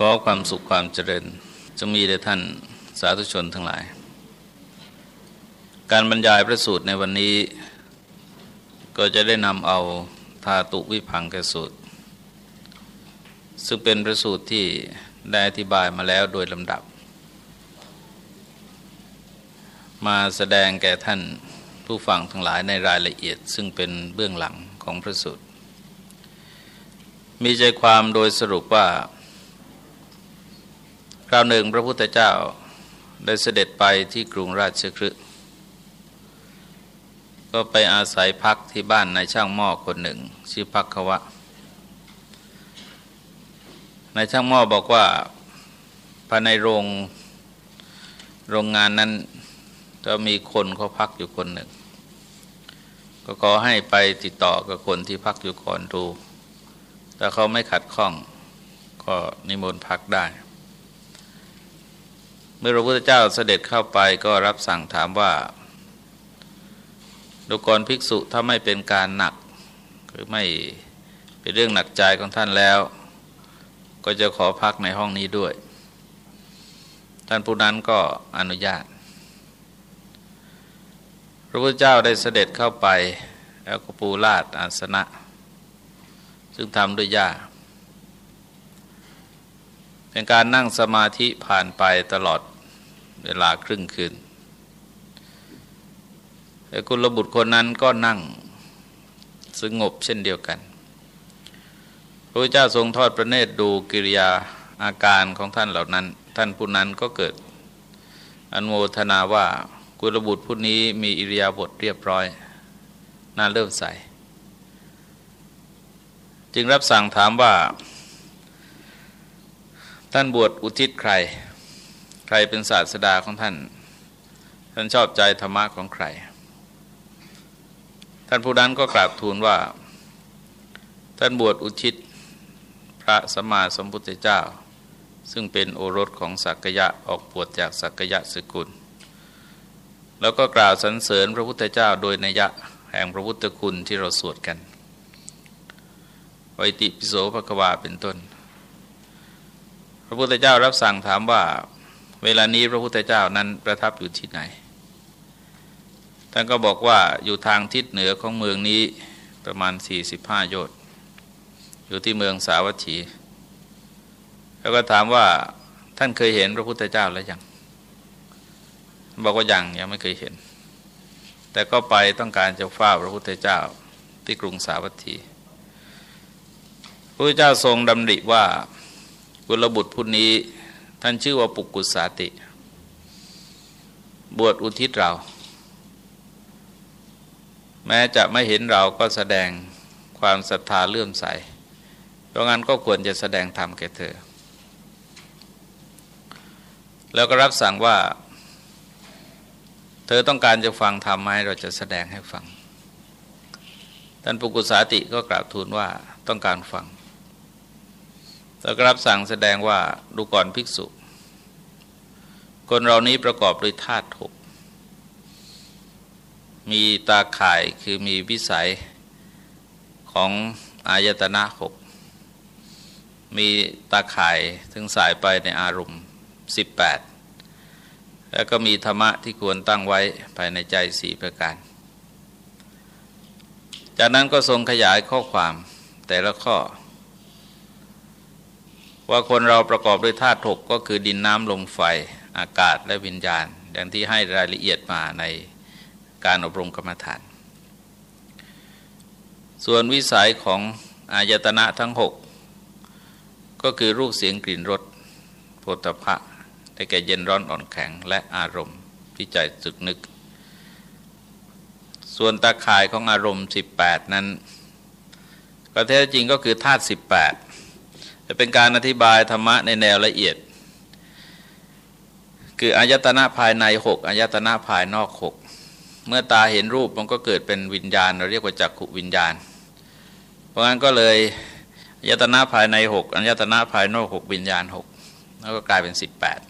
ขอความสุขความเจริญจะมีแด่ท่านสาธุชนทั้งหลาย การบรรยายพระสูตรในวันนี้ ก็จะได้นำเอาธาตุวิพังกสูตร ซึ่งเป็นพระสูตรที่ได้อธิบายมาแล้วโดยลำดับ มาแสดงแก่ท่านผู้ฟังทั้งหลายในรายละเอียด ซึ่งเป็นเบื้องหลังของพระสูตร มีใจความโดยสรุปว่า คราวหนึ่งพระพุทธเจ้าได้เสด็จไปที่กรุงราชคฤห์ก็ไปอาศัยพักที่บ้านนายช่างหม้อคนหนึ่ง ชื่อพักควะนายช่างหม้อบอกว่าภายในโรงโรงงานนั้นจะมีคนเขาพักอยู่คนหนึ่ง ก็ขอให้ไปติดต่อกับคนที่พักอยู่ก่อนดู แต่เขาไม่ขัดข้องก็นิมนต์พักได้ เมื่อพระพุทธเจ้าเสด็จเข้าไปก็รับสั่งถามว่าดูกรภิกษุถ้าไม่เป็นการหนัก หรือไม่เป็นเรื่องหนักใจของท่านแล้ว ก็จะขอพักในห้องนี้ด้วย ท่านผู้นั้นก็อนุญาต พระพุทธเจ้าได้เสด็จเข้าไป แล้วก็ปูลาดอาสนะ ซึ่งทำด้วยหญ้า เป็นการนั่งสมาธิผ่านไปตลอดเวลาครึ่งคืนแต่กุลบุตรคนนั้นก็นั่งสงบเช่นเดียวกัน พระเจ้าทรงทอดพระเนตรดูกิริยาอาการของท่านเหล่านั้น ท่านผู้นั้นก็เกิดอนโมทนาว่ากุลบุตรผู้นี้มีอิริยาบถเรียบร้อย น่าเริ่มใส จึงรับสั่งถามว่า ท่านบวชอุทิศใคร ใครเป็นศาสดาของท่าน ท่านชอบใจธรรมะของใคร ท่านผู้นั้นก็กราบทูลว่า ท่านบวชอุทิศพระสมมาสมพุทธเจ้า ซึ่งเป็นโอรสของสักยะออกบวชจากสักยะสกุล แล้วก็กล่าวสรรเสริญพระพุทธเจ้าโดยนัยะแห่งพระพุทธคุณที่เราสวดกันวิติปิโสภควาเป็นต้น พระพุทธเจ้ารับสั่งถามว่า เวลานี้พระพุทธเจ้านั้นประทับอยู่ที่ไหน ท่านก็บอกว่าอยู่ทางทิศเหนือของเมืองนี้ประมาณ 45 โยชน์อยู่ที่เมืองสาวัตถี แล้วก็ถามว่าท่านเคยเห็นพระพุทธเจ้าแล้วยัง บอกว่ายังยังไม่เคยเห็น แต่ก็ไปต้องการจะเฝ้าพระพุทธเจ้าที่กรุงสาวัตถีพระพุทธเจ้าทรงดำริว่า กุลบุตรผู้นี้ ท่านชื่อว่าปุกุสาติ บวชอุทิศเรา แม้จะไม่เห็นเราก็แสดงความศรัทธาเลื่อมใส เพราะงั้นก็ควรจะแสดงธรรมแก่เธอ แล้วก็รับสั่งว่า เธอต้องการจะฟังธรรมไหมเราจะแสดงให้ฟัง ท่านปุกุสาติก็กราบทูลว่าต้องการฟัง แล้วก็รับสั่งแสดงว่าดูก่อนภิกษุ คนเรานี้ประกอบด้วยธาตุหกมีตาข่ายคือมีวิสัยของอายตนะหกมีตาข่ายถึงสายไปในอารมณ์ 18 แล้วก็มีธรรมะที่ควรตั้งไว้ภายในใจสี่ประการ จากนั้นก็ทรงขยายข้อความแต่ละข้อ ว่าคนเราประกอบด้วยธาตุหกก็คือดินน้ำลมไฟอากาศและวิญญาณ อย่างที่ให้รายละเอียดมาในการอบรมกรรมฐาน ส่วนวิสัยของอายตนะทั้งหกก็คือรูปเสียงกลิ่นรสโพธพะได้แก่เย็นร้อนอ่อนแข็งและอารมณ์ที่ใจสึกนึก ส่วนตาข่ายของอารมณ์ 18 นั้น ก็แท้จริงก็คือธาตุ18 จะเป็นการอธิบายธรรมะในแนวละเอียด คืออายตนะภายในหกอายตนะภายนอกหกเมื่อตาเห็นรูปมันก็เกิดเป็นวิญญาณ เราเรียกว่าจักขุวิญญาณ เพราะงั้นก็เลยอายตนะภายในหกอายตนะภายนอกหกวิญญาณหกแล้วก็กลายเป็นสิบแปด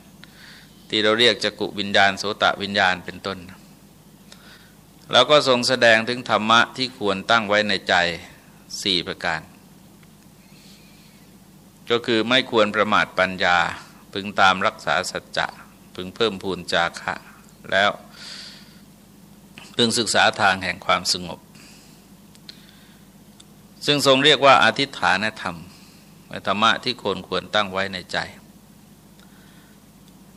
ที่เราเรียกจักขุวิญญาณโสตวิญญาณเป็นต้น แล้วก็ทรงแสดงถึงธรรมะที่ควรตั้งไว้ในใจสี่ประการ ก็คือไม่ควรประมาทปัญญา พึงตามรักษาสัจจะพึงเพิ่มพูนจาคะแล้ว พึงศึกษาทางแห่งความสงบ ซึ่งทรงเรียกว่าอธิษฐานธรรมธรรมะที่คนควรตั้งไว้ในใจ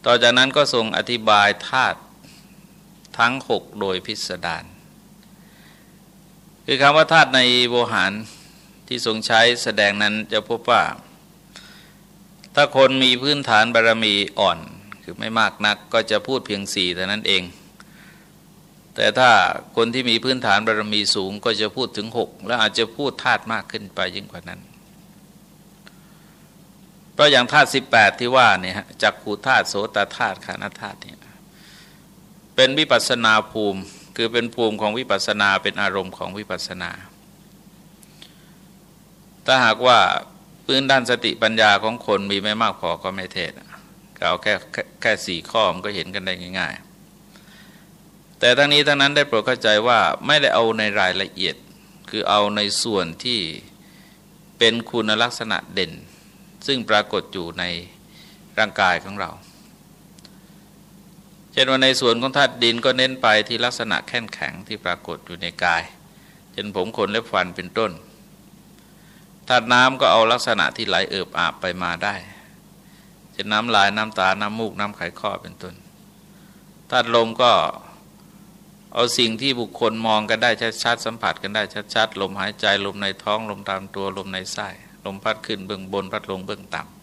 ต่อจากนั้นก็ทรงอธิบายธาตุทั้งหกโดยพิสดารคือคำว่าธาตุในโวหารที่ทรงใช้แสดงนั้นจะพบว่า ถ้าคนมีพื้นฐานบารรมีอ่อน คือไม่มากนักก็จะพูดเพียงสี่แต่านั้นเอง แต่ถ้าคนที่มีพื้นฐานบารรมีสูงก็จะพูดถึงหกแล้วอาจจะพูดธาตุมากขึ้นไปยิ่งกว่านั้น เพราะอย่างธาตุสิบแปดที่ว่าเนี่ยจักขูธาตุโสตธาตุขานธาตุเนี่ยเป็นวิปัสนาภูมิคือเป็นภูมิของวิปัสนาเป็นอารมณ์ของวิปัสนา ถ้าหากว่า พื้นด้านสติปัญญาของคนมีไม่มากพอก็ไม่เทศกล่าวแค่แค่สี่ข้อมันก็เห็นกันได้ง่าย ๆ แต่ทั้งนี้ทั้งนั้นได้โปรดเข้าใจว่าไม่ได้เอาในรายละเอียด คือเอาในส่วนที่เป็นคุณลักษณะเด่น ซึ่งปรากฏอยู่ในร่างกายของเราเช่นว่าในส่วนของธาตุดินก็เน้นไปที่ลักษณะแข็งแข็งที่ปรากฏอยู่ในกาย เช่นผมขนเล็บฟันเป็นต้น ธาตุน้ำก็เอาลักษณะที่ไหลเอิบอาบไปมาได้เช่นน้ำลายน้ำตา น้ำมูก น้ำไขข้อเป็นต้นธาตุลมก็เอาสิ่งที่บุคคลมองกันได้ชัดๆสัมผัสกันได้ชัดๆลมหายใจลมในท้องลมตามตัวลมในไส้ลมพัดขึ้นเบื้องบนพัดลงเบื้องต่ำ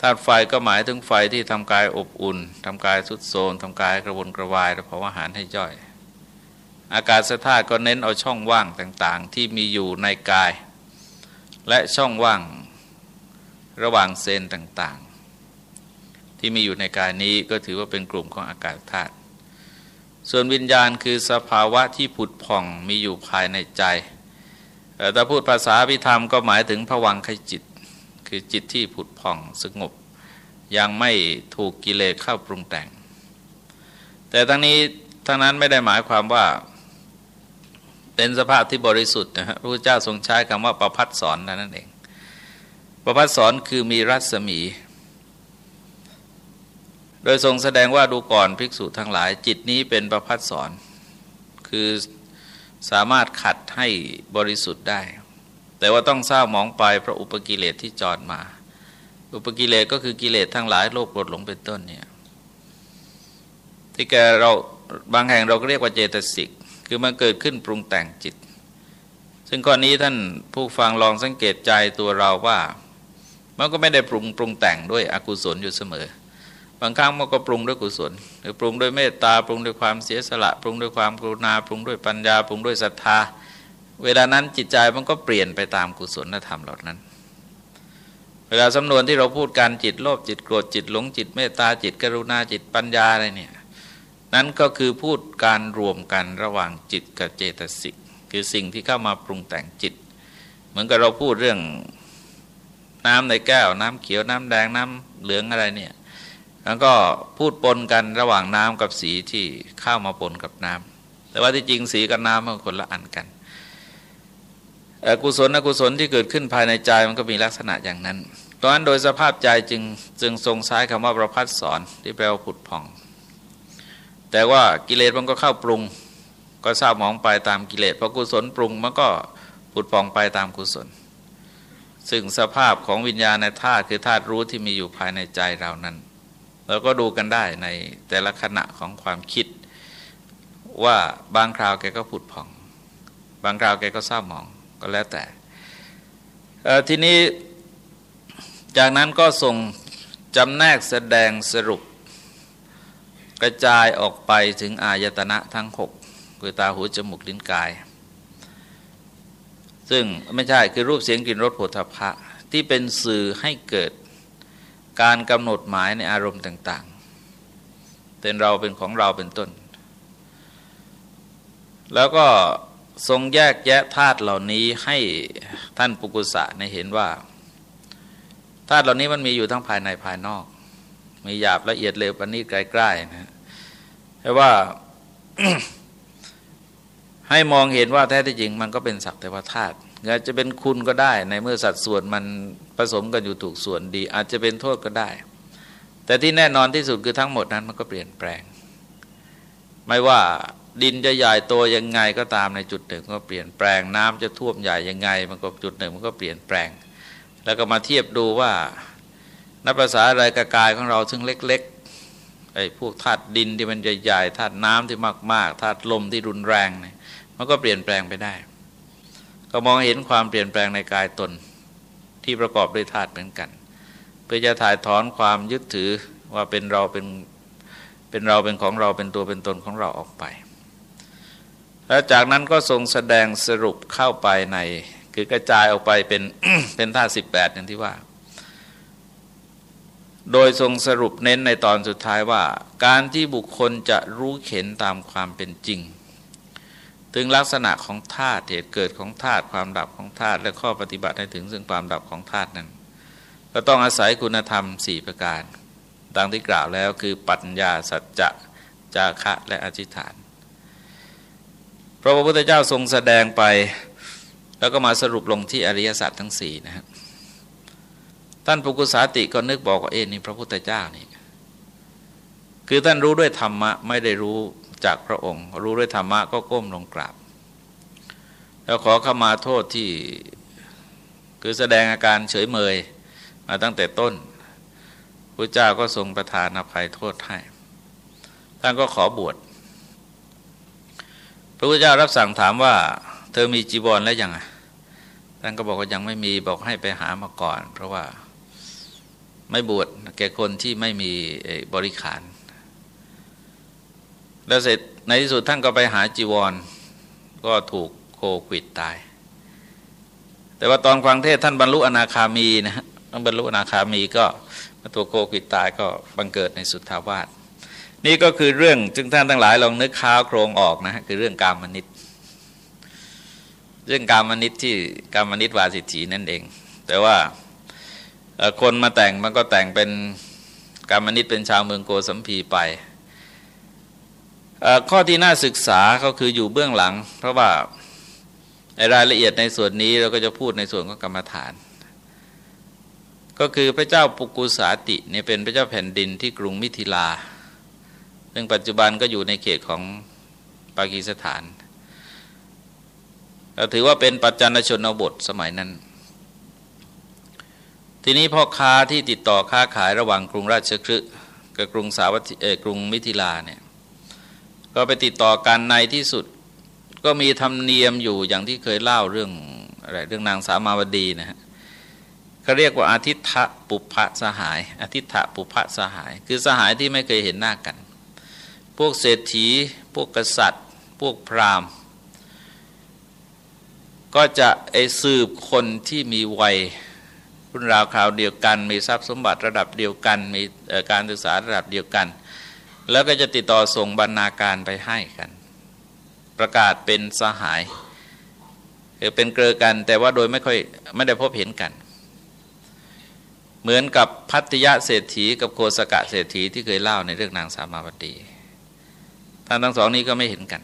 ธาตุไฟก็หมายถึงไฟที่ทำกายอบอุ่นทำกายสุดโทมทำกายกระวนกระวายและเผาอาหารให้ย่อย อากาศธาตุก็เน้นเอาช่องว่างต่างๆ ที่มีอยู่ในกาย และช่องว่างระหว่างเซนต่างๆ ที่มีอยู่ในกายนี้ก็ถือว่าเป็นกลุ่มของอากาศธาตุส่วนวิญญาณคือสภาวะที่ผุดผ่องมีอยู่ภายในใจแต่พูดภาษาพิธรรมก็หมายถึงผวังขจิต คือจิตที่ผุดผ่องสงบ ยังไม่ถูกกิเลสเข้าปรุงแต่ง แต่ทั้งนี้ทั้งนั้นไม่ได้หมายความว่า เป็นสภาพที่บริสุทธิ์นะฮะพระพุทธเจ้าทรงใช้คำว่าประพัดสอนนั่นเอง ประพัดสอนคือมีรัศมี โดยทรงแสดงว่าดูก่อนภิกษุทั้งหลาย จิตนี้เป็นประพัดสอนคือสามารถขัดให้บริสุทธิ์ได้ แต่ว่าต้องเศร้ามองไปเพราะอุปกิเลสที่จอดมา อุปกิเลสก็คือกิเลสทั้งหลายโลภโกรธหลงเป็นต้นเนี่ยที่แกเราบางแห่งเราก็เรียกว่าเจตสิก คือมันเกิดขึ้นปรุงแต่งจิต ซึ่งข้อนี้ท่านผู้ฟังลองสังเกตใจตัวเราว่ามันก็ไม่ได้ปรุงปรุงแต่งด้วยอกุศลอยู่เสมอ บางครั้งมันก็ปรุงด้วยกุศล หรือปรุงด้วยเมตตาปรุงด้วยความเสียสละปรุงด้วยความกรุณาปรุงด้วยปัญญาปรุงด้วยศรัทธา เวลานั้นจิตใจมันก็เปลี่ยนไปตามกุศลธรรมเหล่านั้น เวลาสำนวนที่เราพูดการจิตโลภจิตโกรธจิตหลงจิตเมตตาจิตกรุณาจิตปัญญาอะไรเนี่ย นั้นก็คือพูดการรวมกันระหว่างจิตกับเจตสิกคือสิ่งที่เข้ามาปรุงแต่งจิต เหมือนกับเราพูดเรื่องน้ำในแก้ว น้ำเขียวน้ำแดงน้ำเหลืองอะไรเนี่ยแล้วก็พูดปนกันระหว่างน้ำกับสีที่เข้ามาปนกับน้ำแต่ว่าที่จริงสีกับน้ำมันคนละอันกันกุศลอกุศลที่เกิดขึ้นภายในใจมันก็มีลักษณะอย่างนั้นตอนนั้นโดยสภาพใจจึงจึงทรงใช้คำว่าประพัดสอนที่แปลว่าผุดผ่อง แต่ว่ากิเลสมันก็เข้าปรุง ก็เศร้ามองไปตามกิเลสพอกุศลปรุงมันก็ผุดผ่องไปตามกุศล ซึ่งสภาพของวิญญาณในธาตุคือธาตุรู้ที่มีอยู่ภายในใจเรานั้นเราก็ดูกันได้ในแต่ละขณะของความคิด ว่าบางคราวแกก็ผุดผ่อง บางคราวแกก็เศร้ามองก็แล้วแต่ทีนี้จากนั้นก็ส่งจำแนกแสดงสรุป กระจายออกไปถึงอายตนะทั้งหกคือตาหูจมูกลิ้นกาย ซึ่งไม่ใช่คือรูปเสียงกลิ่นรสผลทพะที่เป็นสื่อให้เกิดการกำหนดหมายในอารมณ์ต่าง ๆ เป็นเราเป็นของเราเป็นต้น แล้วก็ทรงแยกแยะธาตุเหล่านี้ให้ท่านปุกุสะในเห็นว่าธาตุเหล่านี้มันมีอยู่ทั้งภายในภายนอก มีหยาบละเอียดเร็วปณิดใกล้ๆนะแต่ว่าให้มองเห็นว่าแท้ที่จริงมันก็เป็นสักแต่ว่าธาตุอาจจะเป็นคุณก็ได้ในเมื่อสัดส่วนมันผสมกันอยู่ถูกส่วนดี อาจจะเป็นโทษก็ได้ แต่ที่แน่นอนที่สุดคือทั้งหมดนั้นมันก็เปลี่ยนแปลง ไม่ว่าดินจะใหญ่โตยังไงก็ตามในจุดหนึ่งก็เปลี่ยนแปลงน้ำจะท่วมใหญ่ยังไง มันก็จุดหนึ่งมันก็เปลี่ยนแปลง แล้วก็มาเทียบดูว่า นับภาษาอะไรกกายของเราซึ่งเล็กๆไอ้พวกธาตุดินที่มันใหญ่ๆธาตุน้ำที่มากๆธาตุลมที่รุนแรงเนี่ยมันก็เปลี่ยนแปลงไปได้ ก็มองเห็นความเปลี่ยนแปลงในกายตนที่ประกอบด้วยธาตุเหมือนกัน เพื่อจะถ่ายถอนความยึดถือว่าเป็นเราเป็นเป็นเราเป็นของเราเป็นตัวเป็นตนของเราออกไป แล้วจากนั้นก็ทรงแสดงสรุปเข้าไปใน คือกระจายออกไปเป็นเป็นธาตุสิบแปดอย่างที่ว่า โดยทรงสรุปเน้นในตอนสุดท้ายว่า การที่บุคคลจะรู้เข็นตามความเป็นจริง ถึงลักษณะของธาตุเหตุเกิดของธาตุความดับของธาตุและข้อปฏิบัติให้ถึงซึ่งความดับของธาตุนั้น ก็ต้องอาศัยคุณธรรมสี่ประการดังที่กล่าวแล้วคือปัญญาสัจจะจาคะและอธิษฐานพระพุทธเจ้าทรงแสดงไป แล้วก็มาสรุปลงที่อริยสัจทั้งสี่นะครับ ท่านปุกุสาติก็นึกบอกว่าเอ็นี่พระพุทธเจ้านี่คือท่านรู้ด้วยธรรมะไม่ได้รู้จากพระองค์ รู้ด้วยธรรมะก็ก้มลงกราบ แล้วขอขามาโทษที่คือแสดงอาการเฉยเมยมาตั้งแต่ต้นพระเจ้าก็ทรงประทานอภัยโทษให้ท่านก็ขอบวชพระพุทธเจ้ารับสั่งถามว่า เธอมีจีวรแล้วยังท่านก็บอกว่ายังไม่มีบอกให้ไปหามาก่อน เพราะว่า ไม่บวชแก่คนที่ไม่มีบริขาร แล้วเสร็จในที่สุดท่านก็ไปหาจีวร ก็ถูกโควิดตาย แต่ว่าตอนฟังเทศท่านบรรลุอนาคามีนะฮะต้องบรรลุอนาคามีก็ตัวโควิดตายก็บังเกิดในสุทธาวาสนี่ก็คือเรื่องจึงท่านทั้งหลายลองนึกข้าวโครงออกนะฮะคือเรื่องการมนิตเรื่องการมนิตที่การมนิตวาสิทธินั่นเอง แต่ว่า คนมาแต่งมันก็แต่งเป็นการมนิตเป็นชาวเมืองโกสัมพีไป ข้อที่น่าศึกษาก็คืออยู่เบื้องหลัง เพราะว่าในรายละเอียดในส่วนนี้เราก็จะพูดในส่วนของกรรมฐาน ก็คือพระเจ้าปุกุสาติเนี่ยเป็นพระเจ้าแผ่นดินที่กรุงมิถิลา ซึ่งปัจจุบันก็อยู่ในเขตของปากีสถานถือว่าเป็นปัจจันชนบทสมัยนั้น ทีนี้พ่อค้าที่ติดต่อค้าขายระหว่างกรุงราชคฤห์กับกรุงสาวัตกรุงมิถิลาเนี่ยก็ไปติดต่อกันในที่สุด ก็มีธรรมเนียมอยู่อย่างที่เคยเล่าเรื่องอะไรเรื่องนางสามาวดีนะฮะเขาเรียกว่าอาทิตะปุพะสหายอาทิตะปุพะสหาย คือสหายที่ไม่เคยเห็นหน้ากัน พวกเศรษฐี พวกกษัตริย์ พวกพราหมณ์ก็จะไอสืบคนที่มีวัย รุ่นราวคราวเดียวกัน มีทรัพย์สมบัติระดับเดียวกัน มีการศึกษาระดับเดียวกัน แล้วก็จะติดต่อส่งบรรณาการไปให้กัน ประกาศเป็นสหายหรือเป็นเกลือกัน แต่ว่าโดยไม่ค่อยไม่ได้พบเห็นกัน เหมือนกับพัทยาเศรษฐีกับโคสกะเศรษฐีที่เคยเล่าในเรื่องนางสามาวดีท่านทั้งสองนี้ก็ไม่เห็นกัน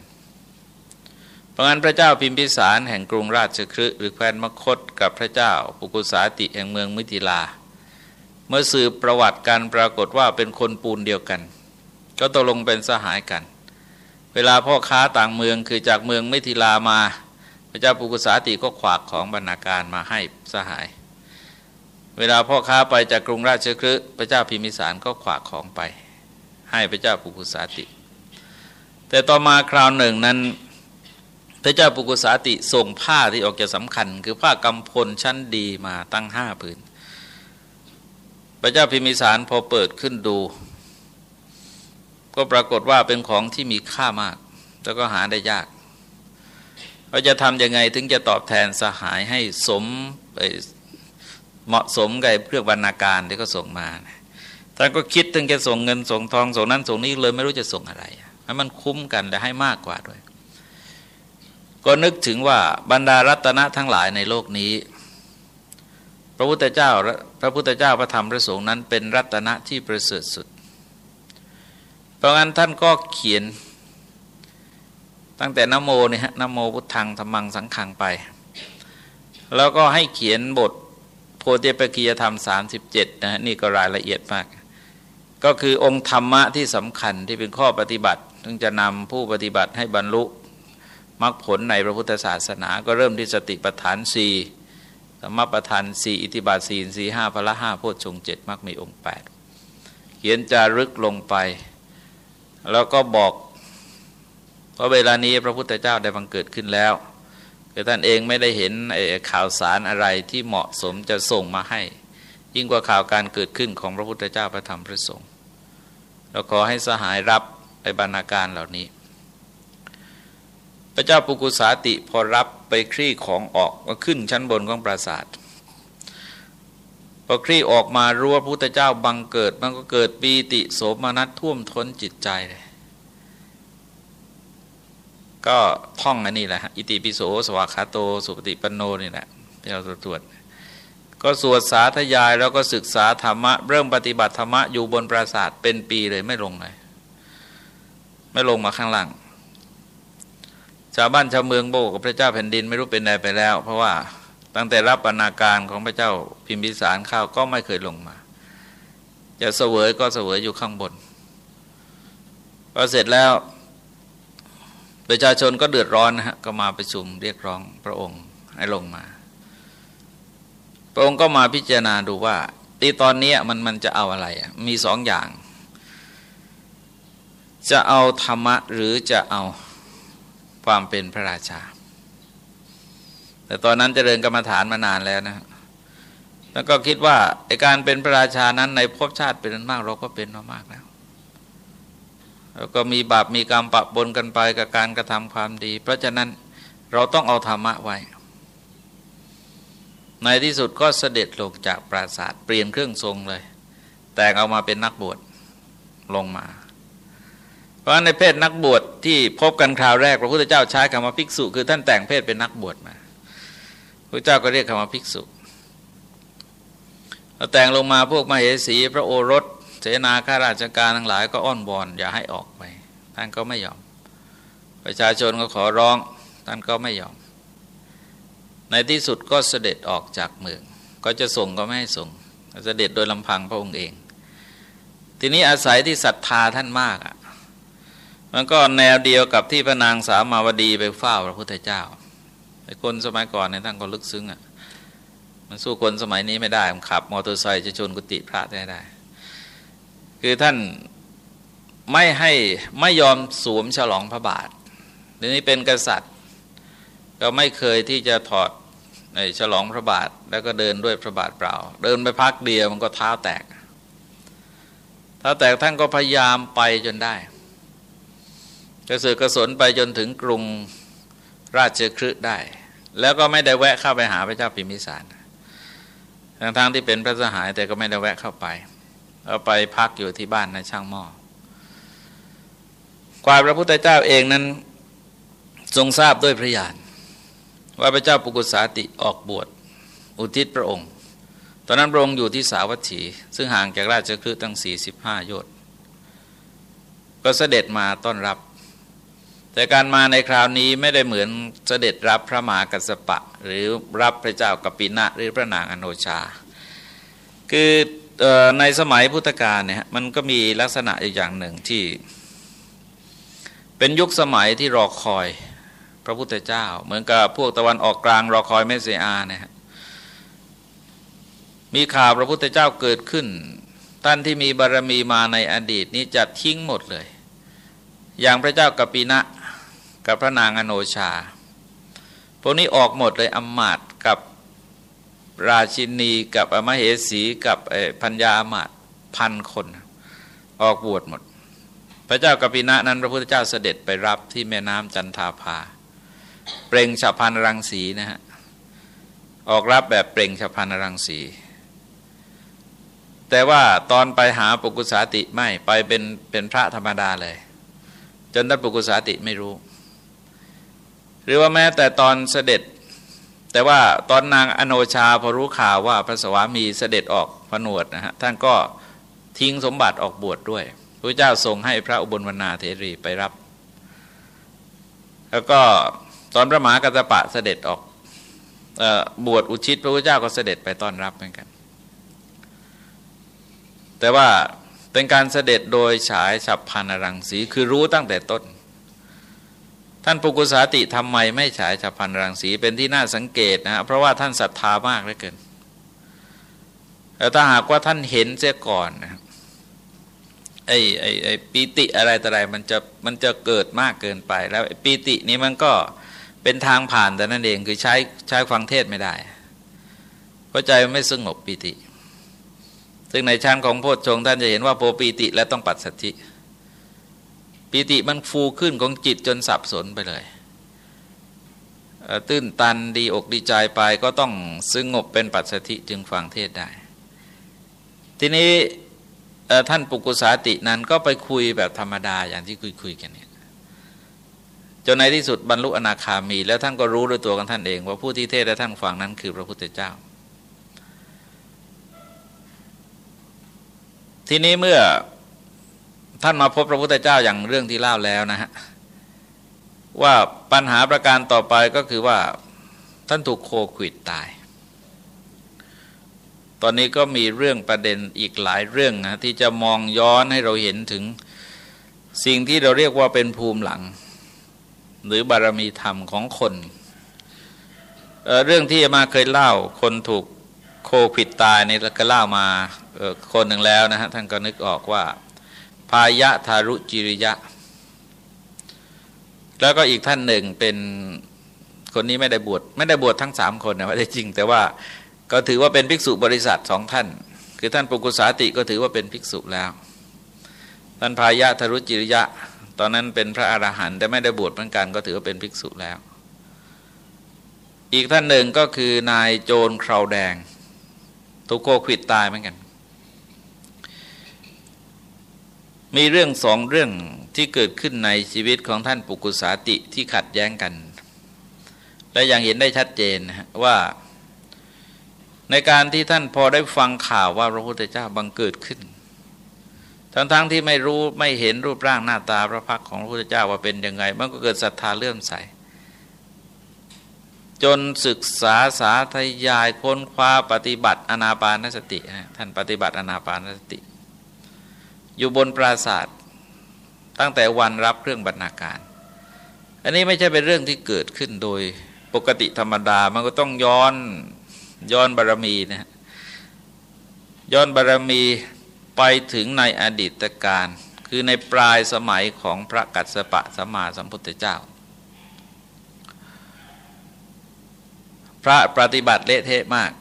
เพราะงั้นพระเจ้าพิมพิสารแห่งกรุงราชคฤห์หรือแคว้นมคตกับพระเจ้าปุกุสาติแห่งเมืองมิถิลา เมื่อสืบประวัติการปรากฏว่าเป็นคนปูนเดียวกัน ก็ตกลงเป็นสหายกัน เวลาพ่อค้าต่างเมืองคือจากเมืองมิถิลามา พระเจ้าปุกุสาติก็ขวากของบรรณาการมาให้สหาย เวลาพ่อค้าไปจากกรุงราชคฤห์พระเจ้าพิมพิสารก็ขวากของไป ให้พระเจ้าปุกุสาติ แต่ต่อมาคราวหนึ่งนั้น พระเจ้าปุกุสาติส่งผ้าที่ออกจะสำคัญ คือผ้ากำพลชั้นดีมาตั้งห้าผืน พระเจ้าพิมิสารพอเปิดขึ้นดู ก็ปรากฏว่าเป็นของที่มีค่ามาก แล้วก็หาได้ยากเราจะทำยังไงถึงจะตอบแทนสหายให้สมเหมาะสมกับเครื่องบรรณาการที่เขาส่งมาท่านก็คิดถึงจะส่งเงินส่งทองส่งนั้นส่งนี้เลยไม่รู้จะส่งอะไรให้มันคุ้มกันและให้มากกว่าด้วย ก็นึกถึงว่าบรรดารัตนะทั้งหลายในโลกนี้ พระพุทธเจ้าพระพุทธเจ้าพระธรรมพระสงฆ์นั้นเป็นรัตนะที่ประเสริฐสุด เพราะงั้นท่านก็เขียนตั้งแต่นโมเนี่ยฮะนโมพุทธังธรรมังสังขังไป แล้วก็ให้เขียนบทโพธิปัจจียธรรม 37นะฮะนี่ก็รายละเอียดมาก ก็คือองค์ธรรมะที่สำคัญที่เป็นข้อปฏิบัติซึ่งจะนำผู้ปฏิบัติให้บรรลุ มรรคผลในพระพุทธศาสนา ก็เริ่มที่สติปัฏฐานสี่สมปัฏฐานสี่อิทิบาทสี่สี่ห้าพละห้าโพชฌงเจ็ดมรรคมีองค์แปดเขียนจารึกลงไป แล้วก็บอกว่าเวลานี้พระพุทธเจ้าได้บังเกิดขึ้นแล้วคือท่านเองไม่ได้เห็นข่าวสารอะไรที่เหมาะสมจะส่งมาให้ ยิ่งกว่าข่าวการเกิดขึ้นของพระพุทธเจ้าพระธรรมพระสงฆ์แล้วขอให้สหายรับไปบรรณาการเหล่านี้ พระเจ้าปุกุสาติพอรับไปคลี่ของออกก็ขึ้นชั้นบนของปราสาทพอคลี่ออกมารู้ว่าพระพุทธเจ้าบังเกิด มันก็เกิดปีติโสมนัสท่วมท้นจิตใจเลย ก็ท่องอันนี้แหละอิติปิโสสวากขาโต สุปฏิปันโนนี่แหละที่เราตรวจก็สวดสาธยายแล้วก็ศึกษาธรรมะ เริ่มปฏิบัติธรรมะอยู่บนปราสาทเป็นปีเลยไม่ลงเลย ไม่ลงมาข้างล่าง ชาวบ้านชาวเมืองโบกับพระเจ้าแผ่นดินไม่รู้เป็นใดไปแล้ว เพราะว่าตั้งแต่รับปนาการของพระเจ้าพิมพิสารข้าวก็ไม่เคยลงมา จะเสวยก็เสวยอยู่ข้างบนพอเสร็จแล้ว ประชาชนก็เดือดร้อนนะฮะก็มาประชุมเรียกร้องพระองค์ให้ลงมา พระองค์ก็มาพิจารณาดูว่าตีตอนนี้มันมันจะเอาอะไร มีสองอย่าง จะเอาธรรมะหรือจะเอา ความเป็นพระราชา แต่ตอนนั้นจเจริญกรรมฐานมานานแล้วนะ แล้วก็คิดว่าไอการเป็นพระราชานั้นในภพชาติเป็นมากเราก็เป็นมามากแล้วแล้วก็มีบาปมีกรรมปะบนกันไปกับการกระทำความดี เพราะฉะนั้นเราต้องเอาธรรมะไว้ ในที่สุดก็เสด็จลงจากปราสาทเปลี่ยนเครื่องทรงเลย แต่งเอามาเป็นนักบวชลงมา เพราะในเพศนักบวชที่พบกันคราวแรกพระพุทธเจ้าใช้คำว่าภิกษุ คือท่านแต่งเพศเป็นนักบวชมาพระเจ้าก็เรียกคำว่าภิกษุแต่งลงมาพวกมเหสีพระโอรสเสนาข้าราชการทั้งหลายก็อ้อนวอนอย่าให้ออกไป ท่านก็ไม่ยอม ประชาชนก็ขอร้อง ท่านก็ไม่ยอม ในที่สุดก็เสด็จออกจากเมือง ก็จะส่งก็ไม่ให้ส่ง เสด็จโดยลำพังพระองค์เอง ทีนี้อาศัยที่ศรัทธาท่านมากอะ มันก็แนวเดียวกับที่พระนางสามาวดีไปเฝ้าพระพุทธเจ้าไอ้คนสมัยก่อนเนี่ยท่านก็ลึกซึ้งอะ มันสู้คนสมัยนี้ไม่ได้มันขับ มอเตอร์ไซค์จะชนกุฏิพระได้ได้ คือท่านไม่ให้ไม่ยอมสวมฉลองพระบาทเดี๋ยวนี้เป็นกษัตริย์ ก็ไม่เคยที่จะถอดในฉลองพระบาทแล้วก็เดินด้วยพระบาทเปล่า เดินไปพักเดียวมันก็เท้าแตกเท้าแตกท่านก็พยายามไปจนได้ กระสือกระสนไปจนถึงกรุงราชคฤห์ได้ แล้วก็ไม่ได้แวะเข้าไปหาพระเจ้าพิมพิสารทั้งๆที่เป็นพระสหายแต่ก็ไม่ได้แวะเข้าไปเอาไปพักอยู่ที่บ้านในช่างหม้อควายพระพุทธเจ้าเองนั้นทรงทราบด้วยพระญาณว่าพระเจ้าปุกุสาติออกบวชอุทิศพระองค์ ตอนนั้นพระองค์อยู่ที่สาวัตถี ซึ่งห่างจากราชคฤห์ตั้ง 45 โยชน์ก็เสด็จมาต้อนรับ แต่การมาในคราวนี้ไม่ได้เหมือนเสด็จรับพระมหากัสปะ หรือรับพระเจ้ากัปปินะหรือพระนางอโนชา คือในสมัยพุทธกาลเนี่ยมันก็มีลักษณะอีกอย่างหนึ่งที่ เป็นยุคสมัยที่รอคอยพระพุทธเจ้า เหมือนกับพวกตะวันออกกลางรอคอยเมสเซอาเนี่ยมีข่าวพระพุทธเจ้าเกิดขึ้น ท่านที่มีบารรมีมาในอดีตนี้จะทิ้งหมดเลย อย่างพระเจ้ากัปปินะ กับพระนางอโนชา พวกนี้ออกหมดเลยอมมาตกับราชินีกับอมเหสีกับพัญญาอมาตพันคน ออกบวชหมด พระเจ้ากปินะนั้นพระพุทธเจ้าเสด็จไปรับที่แม่น้ำจันทาภา เปล่งฉับพันรังสีนะฮะออกรับแบบเปล่งฉับพันรังสีแต่ว่าตอนไปหาปุกุสาติไม่ไปเป็นเป็นพระธรรมดาเลย จนท่านปุกุสาติไม่รู้ หรือว่าแม้แต่ตอนเสด็จ แต่ว่าตอนนางอโนชาพอรู้ข่าวว่าพระสวามีเสด็จออกผนวดนะฮะท่านก็ทิ้งสมบัติออกบวชดด้วยพระเจ้าทรงให้พระอุบลวรรณาเทรีไปรับ แล้วก็ตอนพระมหากัตปะเสด็จออกบวชอุชิต พระพุทธเจ้าก็เสด็จไปต้อนรับเหมือนกัน แต่ว่าเป็นการเสด็จโดยฉายฉับพันรังสีคือรู้ตั้งแต่ต้น ท่านปุกุสาติทำไมไม่ฉายฉับพันรังสีเป็นที่น่าสังเกตนะเพราะว่าท่านศรัทธามากเหลือเกินแต่ถ้าหากว่าท่านเห็นเสียก่อนนะไอ้ไอ้ไอ้ปีติอะไรต่ออะไรมันจะมันจะเกิดมากเกินไป แล้วปีตินี้มันก็เป็นทางผ่านแต่นั่นเองคือใช้ใช้ฟังเทศไม่ได้เพราะใจไม่สงบปีติ ซึ่งในชั้นของโพชฌงท่านจะเห็นว่าโพปีติและต้องปัดสัจจิ ปีติมันฟูขึ้นของจิตจนสับสนไปเลยตื้นตันดีอกดีใจไปก็ต้องสงบเป็นปัจสถิจึงฟังเทศได้ ทีนี้ท่านปุกุสาตินั้นก็ไปคุยแบบธรรมดาอย่างที่คุยคุยกันเนี่ยจนในที่สุดบรรลุอนาคามี แล้วท่านก็รู้ด้วยตัวของท่านเอง ว่าผู้ที่เทศและท่านฟังนั้นคือพระพุทธเจ้า ทีนี้เมื่อ ท่านมาพบพระพุทธเจ้าอย่างเรื่องที่เล่าแล้วนะฮะว่าปัญหาประการต่อไปก็คือว่าท่านถูกโคขิดตาย ตอนนี้ก็มีเรื่องประเด็นอีกหลายเรื่องนะที่จะมองย้อนให้เราเห็นถึงสิ่งที่เราเรียกว่าเป็นภูมิหลัง หรือบารมีธรรมของคนเเรื่องที่มาเคยเล่าคนถูกโควิดตายนี่ก็เล่ามาคนหนึ่งแล้วนะฮะท่านก็นึกออกว่า พายะทารุจิริยะ แล้วก็อีกท่านหนึ่งเป็นคนนี้ไม่ได้บวชไม่ได้บวชทั้งสามคนนะว่าได้จริง แต่ว่าก็ถือว่าเป็นภิกษุบริษัทสองท่าน คือท่านปุกุสาติก็ถือว่าเป็นภิกษุแล้วท่านพายะทารุจิริยะ ตอนนั้นเป็นพระอรหันต์แต่ไม่ได้บวชเหมือนกันก็ถือว่าเป็นภิกษุแล้ว อีกท่านหนึ่งก็คือนายโจรคราวแดงตุโกขิดตายเหมือนกัน มีเรื่องสองเรื่องที่เกิดขึ้นในชีวิตของท่านปุกุสาติที่ขัดแย้งกัน และยังเห็นได้ชัดเจนว่าในการที่ท่านพอได้ฟังข่าวว่าพระพุทธเจ้าบังเกิดขึ้น ทั้งๆทที่ไม่รู้ไม่เห็นรูปร่างหน้าตาพระพักของพระพุทธเจ้าว่าเป็นยังไง มันก็เกิดศรัทธาเลื่อมใส จนศึกษาสาธยายค้นคว้าปฏิบัติอนาปานสติ ท่านปฏิบัติอนาปานสติ อยู่บนปราศาสตร์ตั้งแต่วันรับเครื่องบรรณาการ อันนี้ไม่ใช่เป็นเรื่องที่เกิดขึ้นโดยปกติธรรมดา มันก็ต้องย้อนย้อนบารรมีนะย้อนบารรมีไปถึงในอดีตการคือในปลายสมัยของพระกัสสปะสัมมาสัมพุทธเจ้า พระปฏิบัติเละเทะมาก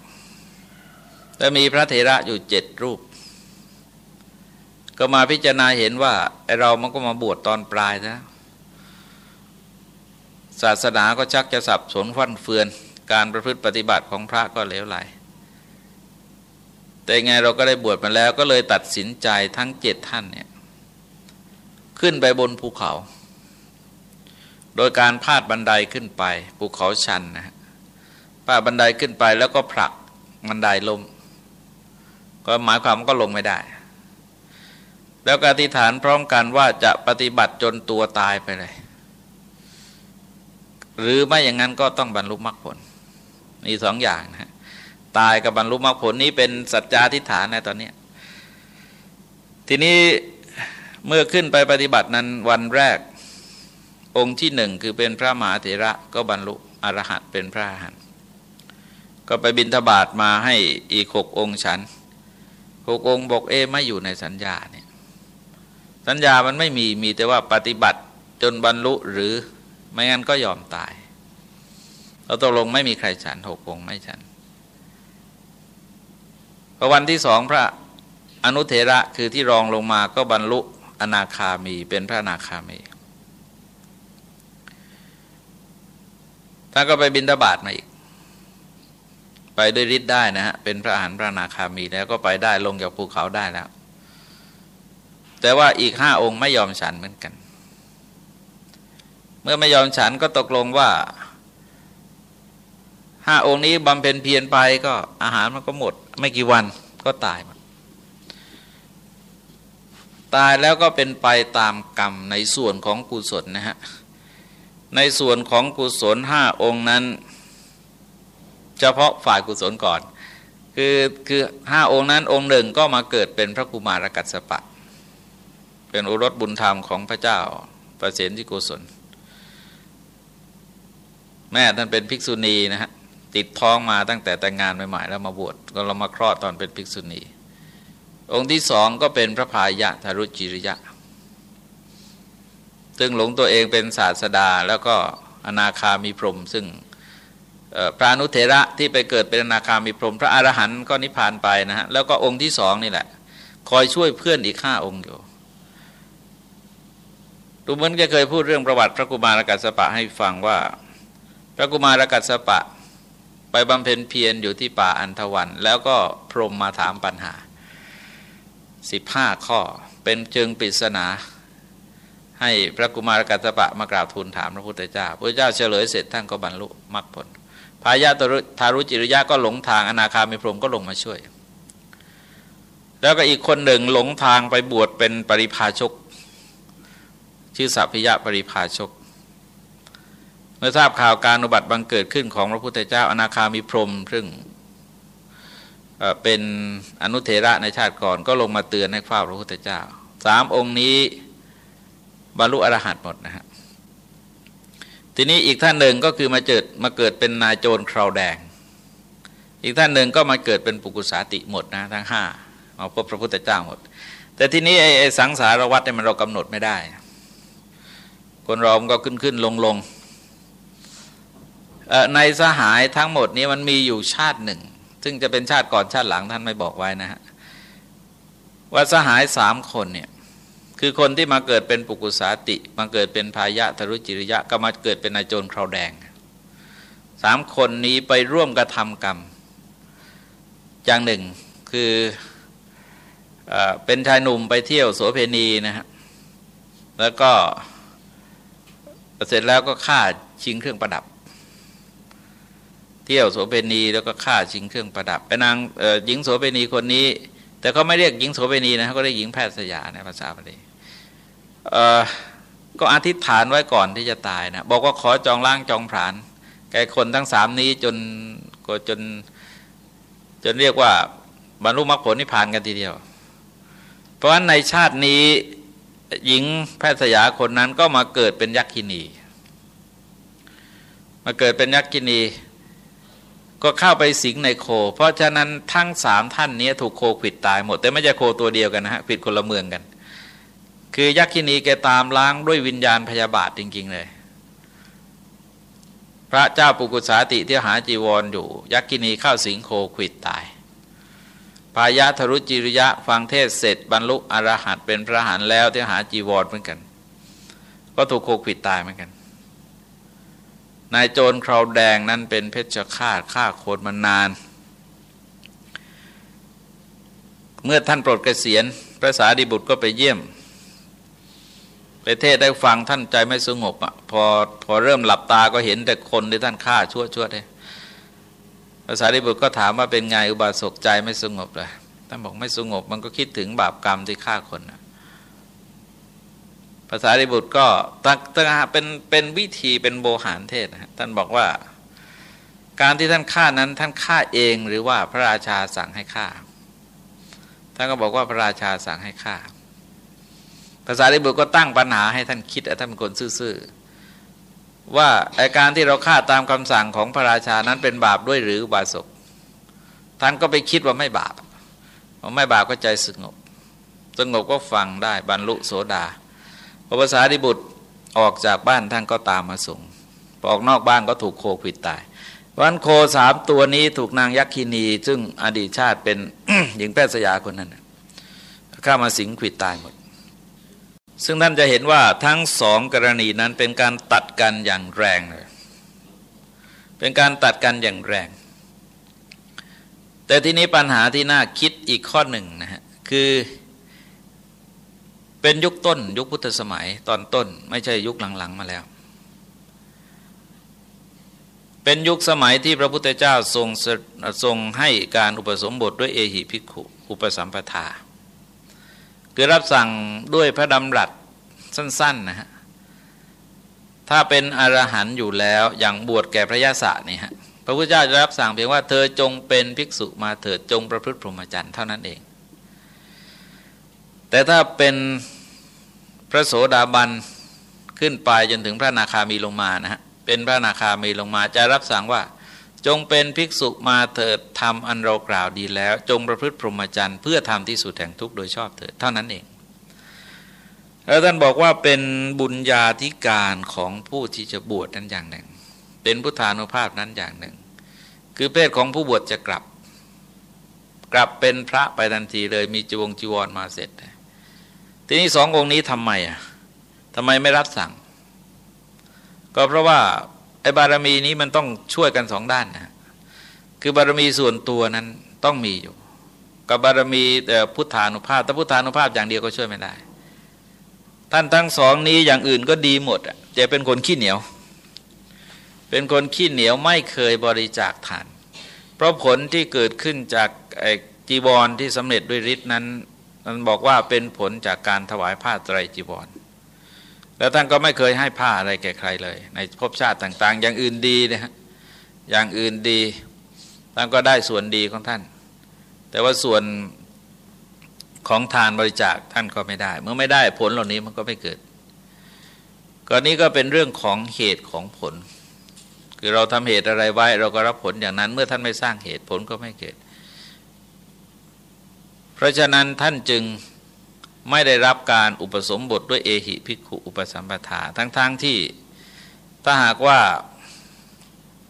แต่มีพระเถระอยู่เจ็ดรูป ก็มาพิจารณาเห็นว่าไอเรามันก็มาบวชตอนปลายนะศาสนาก็ชักจะสับสนฟั่นเฟือน การประพฤติปฏิบัติของพระก็เลวไหล แต่ไงเราก็ได้บวชมาแล้วก็เลยตัดสินใจทั้งเจ็ดท่านเนี่ยขึ้นไปบนภูเขา โดยการพาดบันไดขึ้นไปภูเขาชันนะพาดบันไดขึ้นไปแล้วก็ผลักบันไดลม ก็หมายความก็ลงไม่ได้ แล้วก็อธิษฐานพร้อมกันว่าจะปฏิบัติจนตัวตายไปเลย หรือไม่อย่างนั้นก็ต้องบรรลุมรรคผล มีสองอย่างนะตายกับบรรลุมรรคผลนี้เป็นสัจจาทิฏฐานในตอนนี้ ทีนี้เมื่อขึ้นไปปฏิบัตินั้นวันแรก องค์ที่หนึ่งคือเป็นพระมหาเถระก็บรรลุอรหัตเป็นพระอรหันต์ก็ไปบินทบาทมาให้อีกหกองค์ฉันหกองค์บอกเอไม่อยู่ในสัญญาเนี่ย สัญญามันไม่มีมีแต่ว่าปฏิบัติจนบรรลุหรือไม่งั้นก็ยอมตาย เราตกลงไม่มีใครฉันหกองไม่ฉันพอวันที่สองพระอนุเทระคือที่รองลงมาก็บรรลุอนาคามีเป็นพระอนาคามีท่านก็ไปบินทบาทมาอีก ไปด้วยฤทธิ์ได้นะฮะเป็นพระอรหันพระนาคามีแล้วก็ไปได้ลงจากภูเขาได้แล้ว แต่ว่าอีกห้าองค์ไม่ยอมฉันเหมือนกัน เมื่อไม่ยอมฉันก็ตกลงว่าห้าองค์นี้บำเพ็ญเพียรไปก็อาหารมันก็หมด ไม่กี่วันก็ตายตายแล้วก็เป็นไปตามกรรมในส่วนของกุศลนะฮะ ในส่วนของกุศลห้าองค์นั้น เฉพาะฝ่ายกุศลก่อน คือคือห้าองค์นั้นองค์หนึ่งก็มาเกิดเป็นพระกุมารกัสปะ เป็นโอรสบุญธรรมของพระเจ้าประเสนที่โกศล แม่ท่านเป็นภิกษุณีนะฮะติดท้องมาตั้งแต่แต่งงานใหม่ๆแล้วมาบวชก็เรามาคลอดตอนเป็นภิกษุณี องค์ที่สองก็เป็นพระพายะทารุจิริยะ ซึ่งหลงตัวเองเป็นศาสดาแล้วก็อนาคามีพรหมซึ่งพระนุเถระที่ไปเกิดเป็นอนาคามีพรหมพระอรหันต์ก็นิพพานไปนะฮะแล้วก็องค์ที่สองนี่แหละ คอยช่วยเพื่อนอีกห้าองค์อยู่ ดูเหมือนจะเคยพูดเรื่องประวัติพระกุมารกัสปะให้ฟังว่า พระกุมารกัสปะ ไปบำเพ็ญเพียรอยู่ที่ป่าอันทวัน แล้วก็พรมมาถามปัญหาสิบห้าข้อเป็นเจิงปริศนาให้พระกุมารกัสปะมากราบทูลถามพระพุทธเจ้า พระเจ้าเฉลยเสร็จท่านก็บรรลุมรรคผลพายาตรุทารุจิริยะก็หลงทางอนาคามีพรมก็ลงมาช่วย แล้วก็อีกคนหนึ่งหลงทางไปบวชเป็นปริพาชก ชื่อสัพพยะปริพาชก เมื่อทราบข่าวการอุบัติบังเกิดขึ้นของพระพุทธเจ้าอนาคามีพรมซึ่งเป็นอนุเทระในชาติก่อนก็ลงมาเตือนให้เฝ้าพระพุทธเจ้าสามองค์นี้บรรลุอรหัตหมดนะฮะทีนี้อีกท่านหนึ่งก็คือมาเกิดมาเกิดเป็นนายโจรคราวแดง อีกท่านหนึ่งก็มาเกิดเป็นปุกุสาติหมดนะทั้งห้ามาพบพระพุทธเจ้าหมด แต่ทีนี้ไอ้สังสารวัฏเนี่ยมันเรากำหนดไม่ได้ คนเราก็ขึ้นขึ้นลงลงในสหายทั้งหมดนี้มันมีอยู่ชาติหนึ่ง ซึ่งจะเป็นชาติก่อนชาติหลังท่านไม่บอกไว้นะฮะว่าสหายสามคนเนี่ยคือคนที่มาเกิดเป็นปุกุสาติมาเกิดเป็นพายะทรุจิริยะก็มาเกิดเป็นนายโจรคราวแดงสามคนนี้ไปร่วมกระทำกรรม อย่างหนึ่งคืออเป็นชายหนุ่มไปเที่ยวโสเพณีนะฮะแล้วก็ เสร็จแล้วก็ฆ่าชิงเครื่องประดับ เที่ยวโสเพณีแล้วก็ฆ่าชิงเครื่องประดับไปนางหญิงโสเพณีคนนี้ แต่เขาไม่เรียกหญิงโสเพณีนะก็เรียกหญิงแพทย์สยาในภาษาบาลีก็อธิษฐานไว้ก่อนที่จะตายนะบอกว่าขอจองล่างจองผานแกคนทั้งสามนี้จนก็จนจนเรียกว่าบรรลุมรรคผลนิพพานกันทีเดียว เพราะฉะนั้นในชาตินี้ หญิงแพทย์สยาคนนั้นก็มาเกิดเป็นยักษินี มาเกิดเป็นยักษินี ก็เข้าไปสิงในโค เพราะฉะนั้นทั้งสามท่านนี้ถูกโคขิดตายหมด แต่ไม่ใช่โคตัวเดียวกันนะฮะผิดคนละเมืองกัน คือยักษินีแกตามล้างด้วยวิญญาณพยาบาทจริง ๆ เลย พระเจ้าปุกุสาติที่หาจีวรออยู่ ยักษินีเข้าสิงโคขวิดตาย พายะทรุจิริยะฟังเทศเสร็จบรรลุอรหัตเป็นพระหันแล้วที่หาจีวรเหมือนกัน ก็ถูกโคขวิดตายเหมือนกัน นายโจรคราวแดงนั้นเป็นเพชฌฆาตฆ่าโคนมานาน เมื่อท่านโปรดเกษียณพระสารีบุตรก็ไปเยี่ยมไปเทศได้ฟังท่านใจไม่สงบอะพอพอเริ่มหลับตาก็เห็นแต่คนที่ท่านฆ่าชั่วชั่วได้ ภาษาดิบุตรก็ถามว่าเป็นไงอุบาสกใจไม่สงบเลยท่านบอกไม่สงบมันก็คิดถึงบาปกรรมที่ฆ่าคนนะภาษาดิบุตรก็ตั้งตั้งเป็นเป็นวิธีเป็นโบหารเทศนะท่านบอกว่า การที่ท่านฆ่านั้นท่านฆ่าเองหรือว่าพระราชาสั่งให้ฆ่า ท่านก็บอกว่าพระราชาสั่งให้ฆ่า ภาษาริบุตรก็ตั้งปัญหาให้ท่านคิดท่านเป็นคนซื่อๆ ว่าอาการที่เราฆ่าตามคำสั่งของพระราชานั้นเป็นบาปด้วยหรือบาศกท่านก็ไปคิดว่าไม่บาปไม่บาปก็ใจสงบ สงบก็ฟังได้บรรลุโสดาพอภาษาริบุตรออกจากบ้านท่านก็ตามมาส่งออกนอกบ้านก็ถูกโคขิดตายวันโคสามตัวนี้ถูกนางยักษินี ซึ่งอดีตชาติเป็นหญิงแพทย์สยาคนนั้นข้ามาสิงขิดตายหมด ซึ่งท่านจะเห็นว่าทั้งสองกรณีนั้นเป็นการตัดกันอย่างแรงเลยเป็นการตัดกันอย่างแรง แต่ทีนี้ปัญหาที่น่าคิดอีกข้อหนึ่งนะฮะคือเป็นยุคต้น ยุคพุทธสมัยตอนต้น ไม่ใช่ยุคหลัง ๆ มาแล้ว เป็นยุคสมัยที่พระพุทธเจ้าทรงทรงให้การอุปสมบทด้วยเอหิภิกขุ อุปสัมปทา คือรับสั่งด้วยพระดำรัสสั้นๆนะฮะถ้าเป็นอรหันต์อยู่แล้วอย่างบวชแก่พระยาศะนี่ฮะพระพุทธเจ้าจะรับสั่งเพียงว่าเธอจงเป็นภิกษุมาเถิดจงประพฤติพรหมจรรย์เท่านั้นเอง แต่ถ้าเป็นพระโสดาบันขึ้นไปจนถึงพระนาคามีลงมานะฮะเป็นพระนาคามีลงมาจะรับสั่งว่า จงเป็นภิกษุมาเถิดทำอันเรากล่าวดีแล้ว จงประพฤติพรหมจรรย์เพื่อทำที่สุดแห่งทุกข์โดยชอบเถิดเท่านั้นเอง แล้วท่านบอกว่าเป็นบุญญาธิการของผู้ที่จะบวชนั้นอย่างหนึ่ง เป็นพุทธานุภาพนั้นอย่างหนึ่ง คือเพศของผู้บวชจะกลับ กลับเป็นพระไปทันทีเลยมีจีวงจีวรมาเสร็จ ทีนี้สององค์นี้ทำไมอะทำไมไม่รับสั่ง ก็เพราะว่า ไอ้บารมีนี้มันต้องช่วยกันสองด้านนะคือบารมีส่วนตัวนั้นต้องมีอยู่ กับบารมีพุทธานุภาพแต่พุทธานุภาพอย่างเดียวก็ช่วยไม่ได้ ท่านทั้งสองนี้อย่างอื่นก็ดีหมดจะเป็นคนขี้เหนียว เป็นคนขี้เหนียวไม่เคยบริจาคทาน เพราะผลที่เกิดขึ้นจากจีวรที่สำเร็จด้วยฤทธิ์นั้น มันบอกว่าเป็นผลจากการถวายผ้าไตรจีวร แล้วท่านก็ไม่เคยให้ผ้าอะไรแก่ใครเลย ในภพชาติต่าง ๆ อย่างอื่นดีนะฮะอย่างอื่นดีท่านก็ได้ส่วนดีของท่าน แต่ว่าส่วนของทานบริจาคท่านก็ไม่ได้ เมื่อไม่ได้ผลเหล่านี้มันก็ไม่เกิดก็นี้ก็เป็นเรื่องของเหตุของผล คือเราทำเหตุอะไรไว้ เราก็รับผลอย่างนั้น เมื่อท่านไม่สร้างเหตุผลก็ไม่เกิด เพราะฉะนั้นท่านจึง ไม่ได้รับการอุปสมบทด้วยเอหิภิกขุอุปสัมปทา ทั้งๆทที่ถ้าหากว่า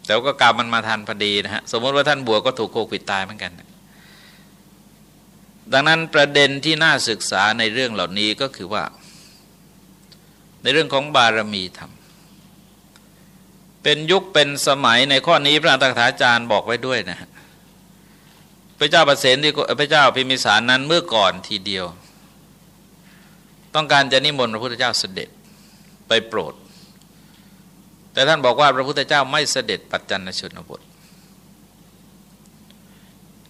แต่ก็กรรมมันมาทันพอดีนะฮะ สมมติว่าท่านบวชก็ถูกโควิดตายเหมือนกัน ดังนั้นประเด็นที่น่าศึกษาในเรื่องเหล่านี้ก็คือว่า ในเรื่องของบารมีธรรม เป็นยุคเป็นสมัยในข้อนี้พระอัตถาจารย์บอกไว้ด้วยนะฮะพระเจ้าประเสนที่พระเจ้าพิมิสารนั้นเมื่อก่อนทีเดียว ต้องการจะนิมนต์พระพุทธเจ้าเสด็จไปโปรด แต่ท่านบอกว่าพระพุทธเจ้าไม่เสด็จปัจจันชนบท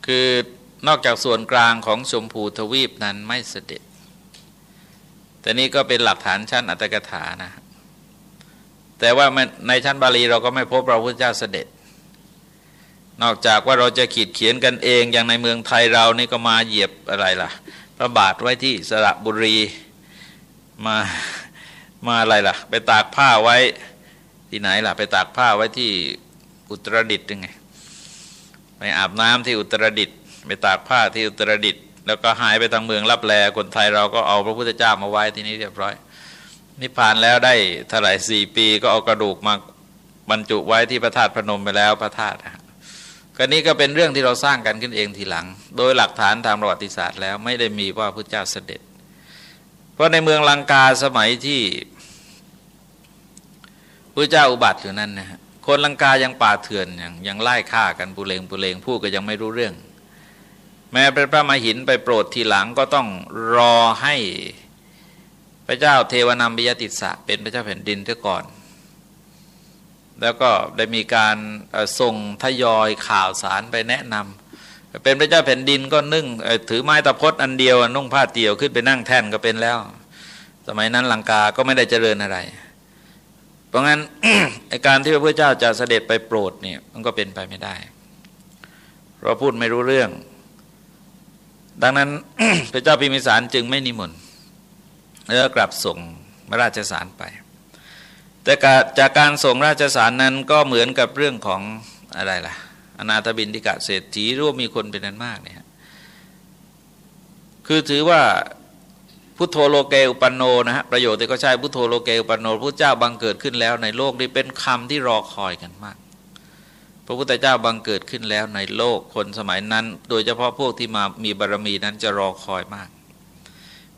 คือนอกจากส่วนกลางของชมพูทวีปนั้นไม่เสด็จ แต่นี้ก็เป็นหลักฐานชั้นอัตถกถานะ แต่ว่าในชั้นบาลีเราก็ไม่พบพระพุทธเจ้าเสด็จ นอกจากว่าเราจะขีดเขียนกันเองอย่างในเมืองไทยเรานี่ก็มาเหยียบอะไรล่ะ พระบาทไว้ที่สระบุรี มามาอะไรล่ะ ไปตากผ้าไว้ที่ไหนล่ะ ไปตากผ้าไว้ที่อุตรดิตถ์ยังไงไปอาบน้ำที่อุตรดิตถ์ไปตากผ้าที่อุตรดิตแล้วก็หายไปทางเมืองรับแลคนไทยเราก็เอาพระพุทธเจ้ามาไว้ที่นี้เรียบร้อย นิพพานแล้วได้เท่าไหร่สี่ปีก็เอากระดูกมาบรรจุไว้ที่พระธาตุพนมไปแล้วพระธาตุก็นี้ก็เป็นเรื่องที่เราสร้างกันขึ้นเองทีหลัง โดยหลักฐานทางประวัติศาสตร์แล้วไม่ได้มีว่าพระเจ้าเสด็จ ราะในเมืองลังกาสมัยที่พระเจ้าอุบัติอยู่นั่นนะคนลังกายังป่าเถื่อนยังยังไล่ฆ่ากันปุเลงปุเลงพูดก็ยังไม่รู้เรื่อง แม้เป็นพระมหินไปโปรดทีหลังก็ต้องรอให้พระเจ้าเทวนามบิยติสะเป็นพระเจ้าแผ่นดินเสียก่อน แล้วก็ได้มีการส่งทยอยข่าวสารไปแนะนำ เป็นพระเจ้าแผ่นดินก็นึ่งถือไม้ตะพดอันเดียวนุ่งผ้าเตี่ยวขึ้นไปนั่งแท่นก็เป็นแล้ว สมัยนั้นลังกาก็ไม่ได้เจริญอะไร เพราะงั้นการที่พระพุทธเจ้าจะเสด็จไปโปรดเนี่ยมันก็เป็นไปไม่ได้ เราพูดไม่รู้เรื่อง ดังนั้นพระเจ้าพิมิสารจึงไม่นิมนต์แล้วกลับส่งราชสารไป แต่จากการส่งราชสารนั้นก็เหมือนกับเรื่องของอะไรล่ะ อนาถบินทิกะเศรษฐีร่วมมีคนเป็นนั้นมากเนี่ยคือถือว่าพุทโธโลเกอุปันโนนะฮะประโยชน์ที่ก็ใช้พุทโธโลเกอุปันโนพระเจ้าบังเกิดขึ้นแล้วในโลกนี้เป็นคำที่รอคอยกันมาก พระพุทธเจ้าบังเกิดขึ้นแล้วในโลกคนสมัยนั้น โดยเฉพาะพวกที่มามีบารมีนั้นจะรอคอยมาก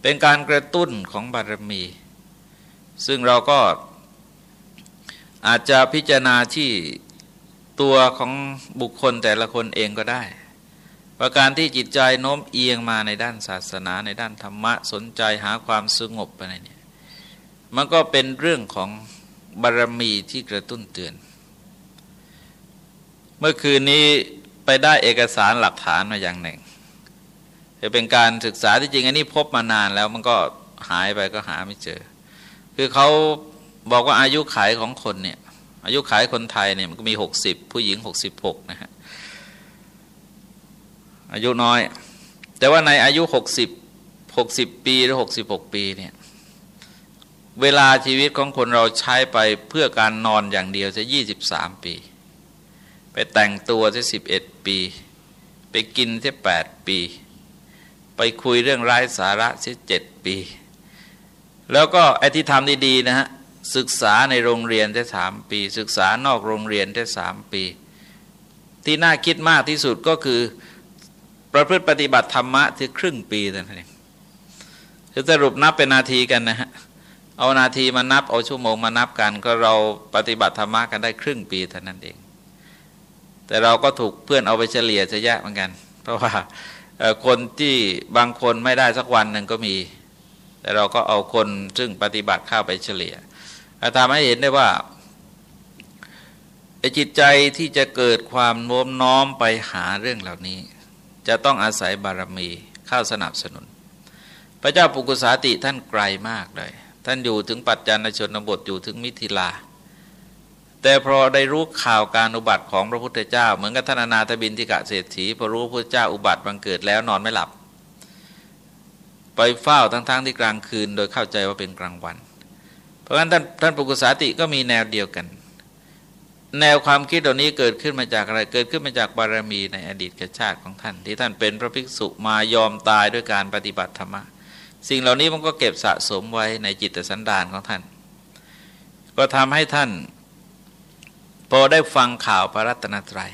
เป็นการกระตุ้นของบารมี ซึ่งเราก็อาจจะพิจารณาที่ ตัวของบุคคลแต่ละคนเองก็ได้ ประการที่จิตใจโน้มเอียงมาในด้านศาสนาในด้านธรรมะสนใจหาความสงบอะไรเนี่ยมันก็เป็นเรื่องของบารมีที่กระตุ้นเตือน เมื่อคืนนี้ไปได้เอกสารหลักฐานมาอย่างหนึ่งจะเป็นการศึกษาที่จริงอันนี้พบมานานแล้วมันก็หายไปก็หาไม่เจอ คือเขาบอกว่าอายุขัยของคนเนี่ย อายุขายคนไทยเนี่ยมันก็มี60ผู้หญิง66นะฮะอายุน้อย แต่ว่าในอายุ60 60ปีหรือ66ปีเนี่ยเวลาชีวิตของคนเราใช้ไปเพื่อการนอนอย่างเดียวจะ23ปี ไปแต่งตัวจะ11ปี ไปกินจะ8ปี ไปคุยเรื่องไร้สาระจะ7ปี แล้วก็ไอ้ที่ทำดีๆนะฮะ ศึกษาในโรงเรียนได้สามปี ศึกษานอกโรงเรียนได้สามปี ที่น่าคิดมากที่สุดก็คือประพฤติปฏิบัติธรรมะที่ครึ่งปีนั่นเองคือสรุปนับเป็นนาทีกันนะฮะเอานาทีมานับเอาชั่วโมงมานับกัน ก็เราปฏิบัติธรรมะกันได้ครึ่งปีเท่านั้นเอง แต่เราก็ถูกเพื่อนเอาไปเฉลี่ยจะแยะเหมือนกัน เพราะว่าคนที่บางคนไม่ได้สักวันหนึ่งก็มี แต่เราก็เอาคนซึ่งปฏิบัติเข้าไปเฉลี่ย ทำให้เห็นได้ว่าจิตใจที่จะเกิดความโน้มน้อมไปหาเรื่องเหล่านี้ จะต้องอาศัยบารมีเข้าสนับสนุน พระเจ้าปุกุสาติท่านไกลมากเลย ท่านอยู่ถึงปัจจันชนบทอยู่ถึงมิถิลา แต่พอได้รู้ข่าวการอุบัติของพระพุทธเจ้า เหมือนกับท่านนาถบินทิกะเศรษฐีพอรู้พระพุทธเจ้าอุบัติบังเกิดแล้วนอนไม่หลับ ไปเฝ้าทั้งๆทที่กลางคืน โดยเข้าใจว่าเป็นกลางวัน เพราะฉะนั้นท่านท่านปุกุสาติก็มีแนวเดียวกัน แนวความคิดเหล่านี้เกิดขึ้นมาจากอะไรเกิดขึ้นมาจากบารมีในอดีตชาติของท่าน ที่ท่านเป็นพระภิกษุมายอมตายด้วยการปฏิบัติธรรมะสิ่งเหล่านี้มันก็เก็บสะสมไว้ในจิตสันดานของท่าน ก็ทำให้ท่าน พอได้ฟังข่าวพระรัตนตรัย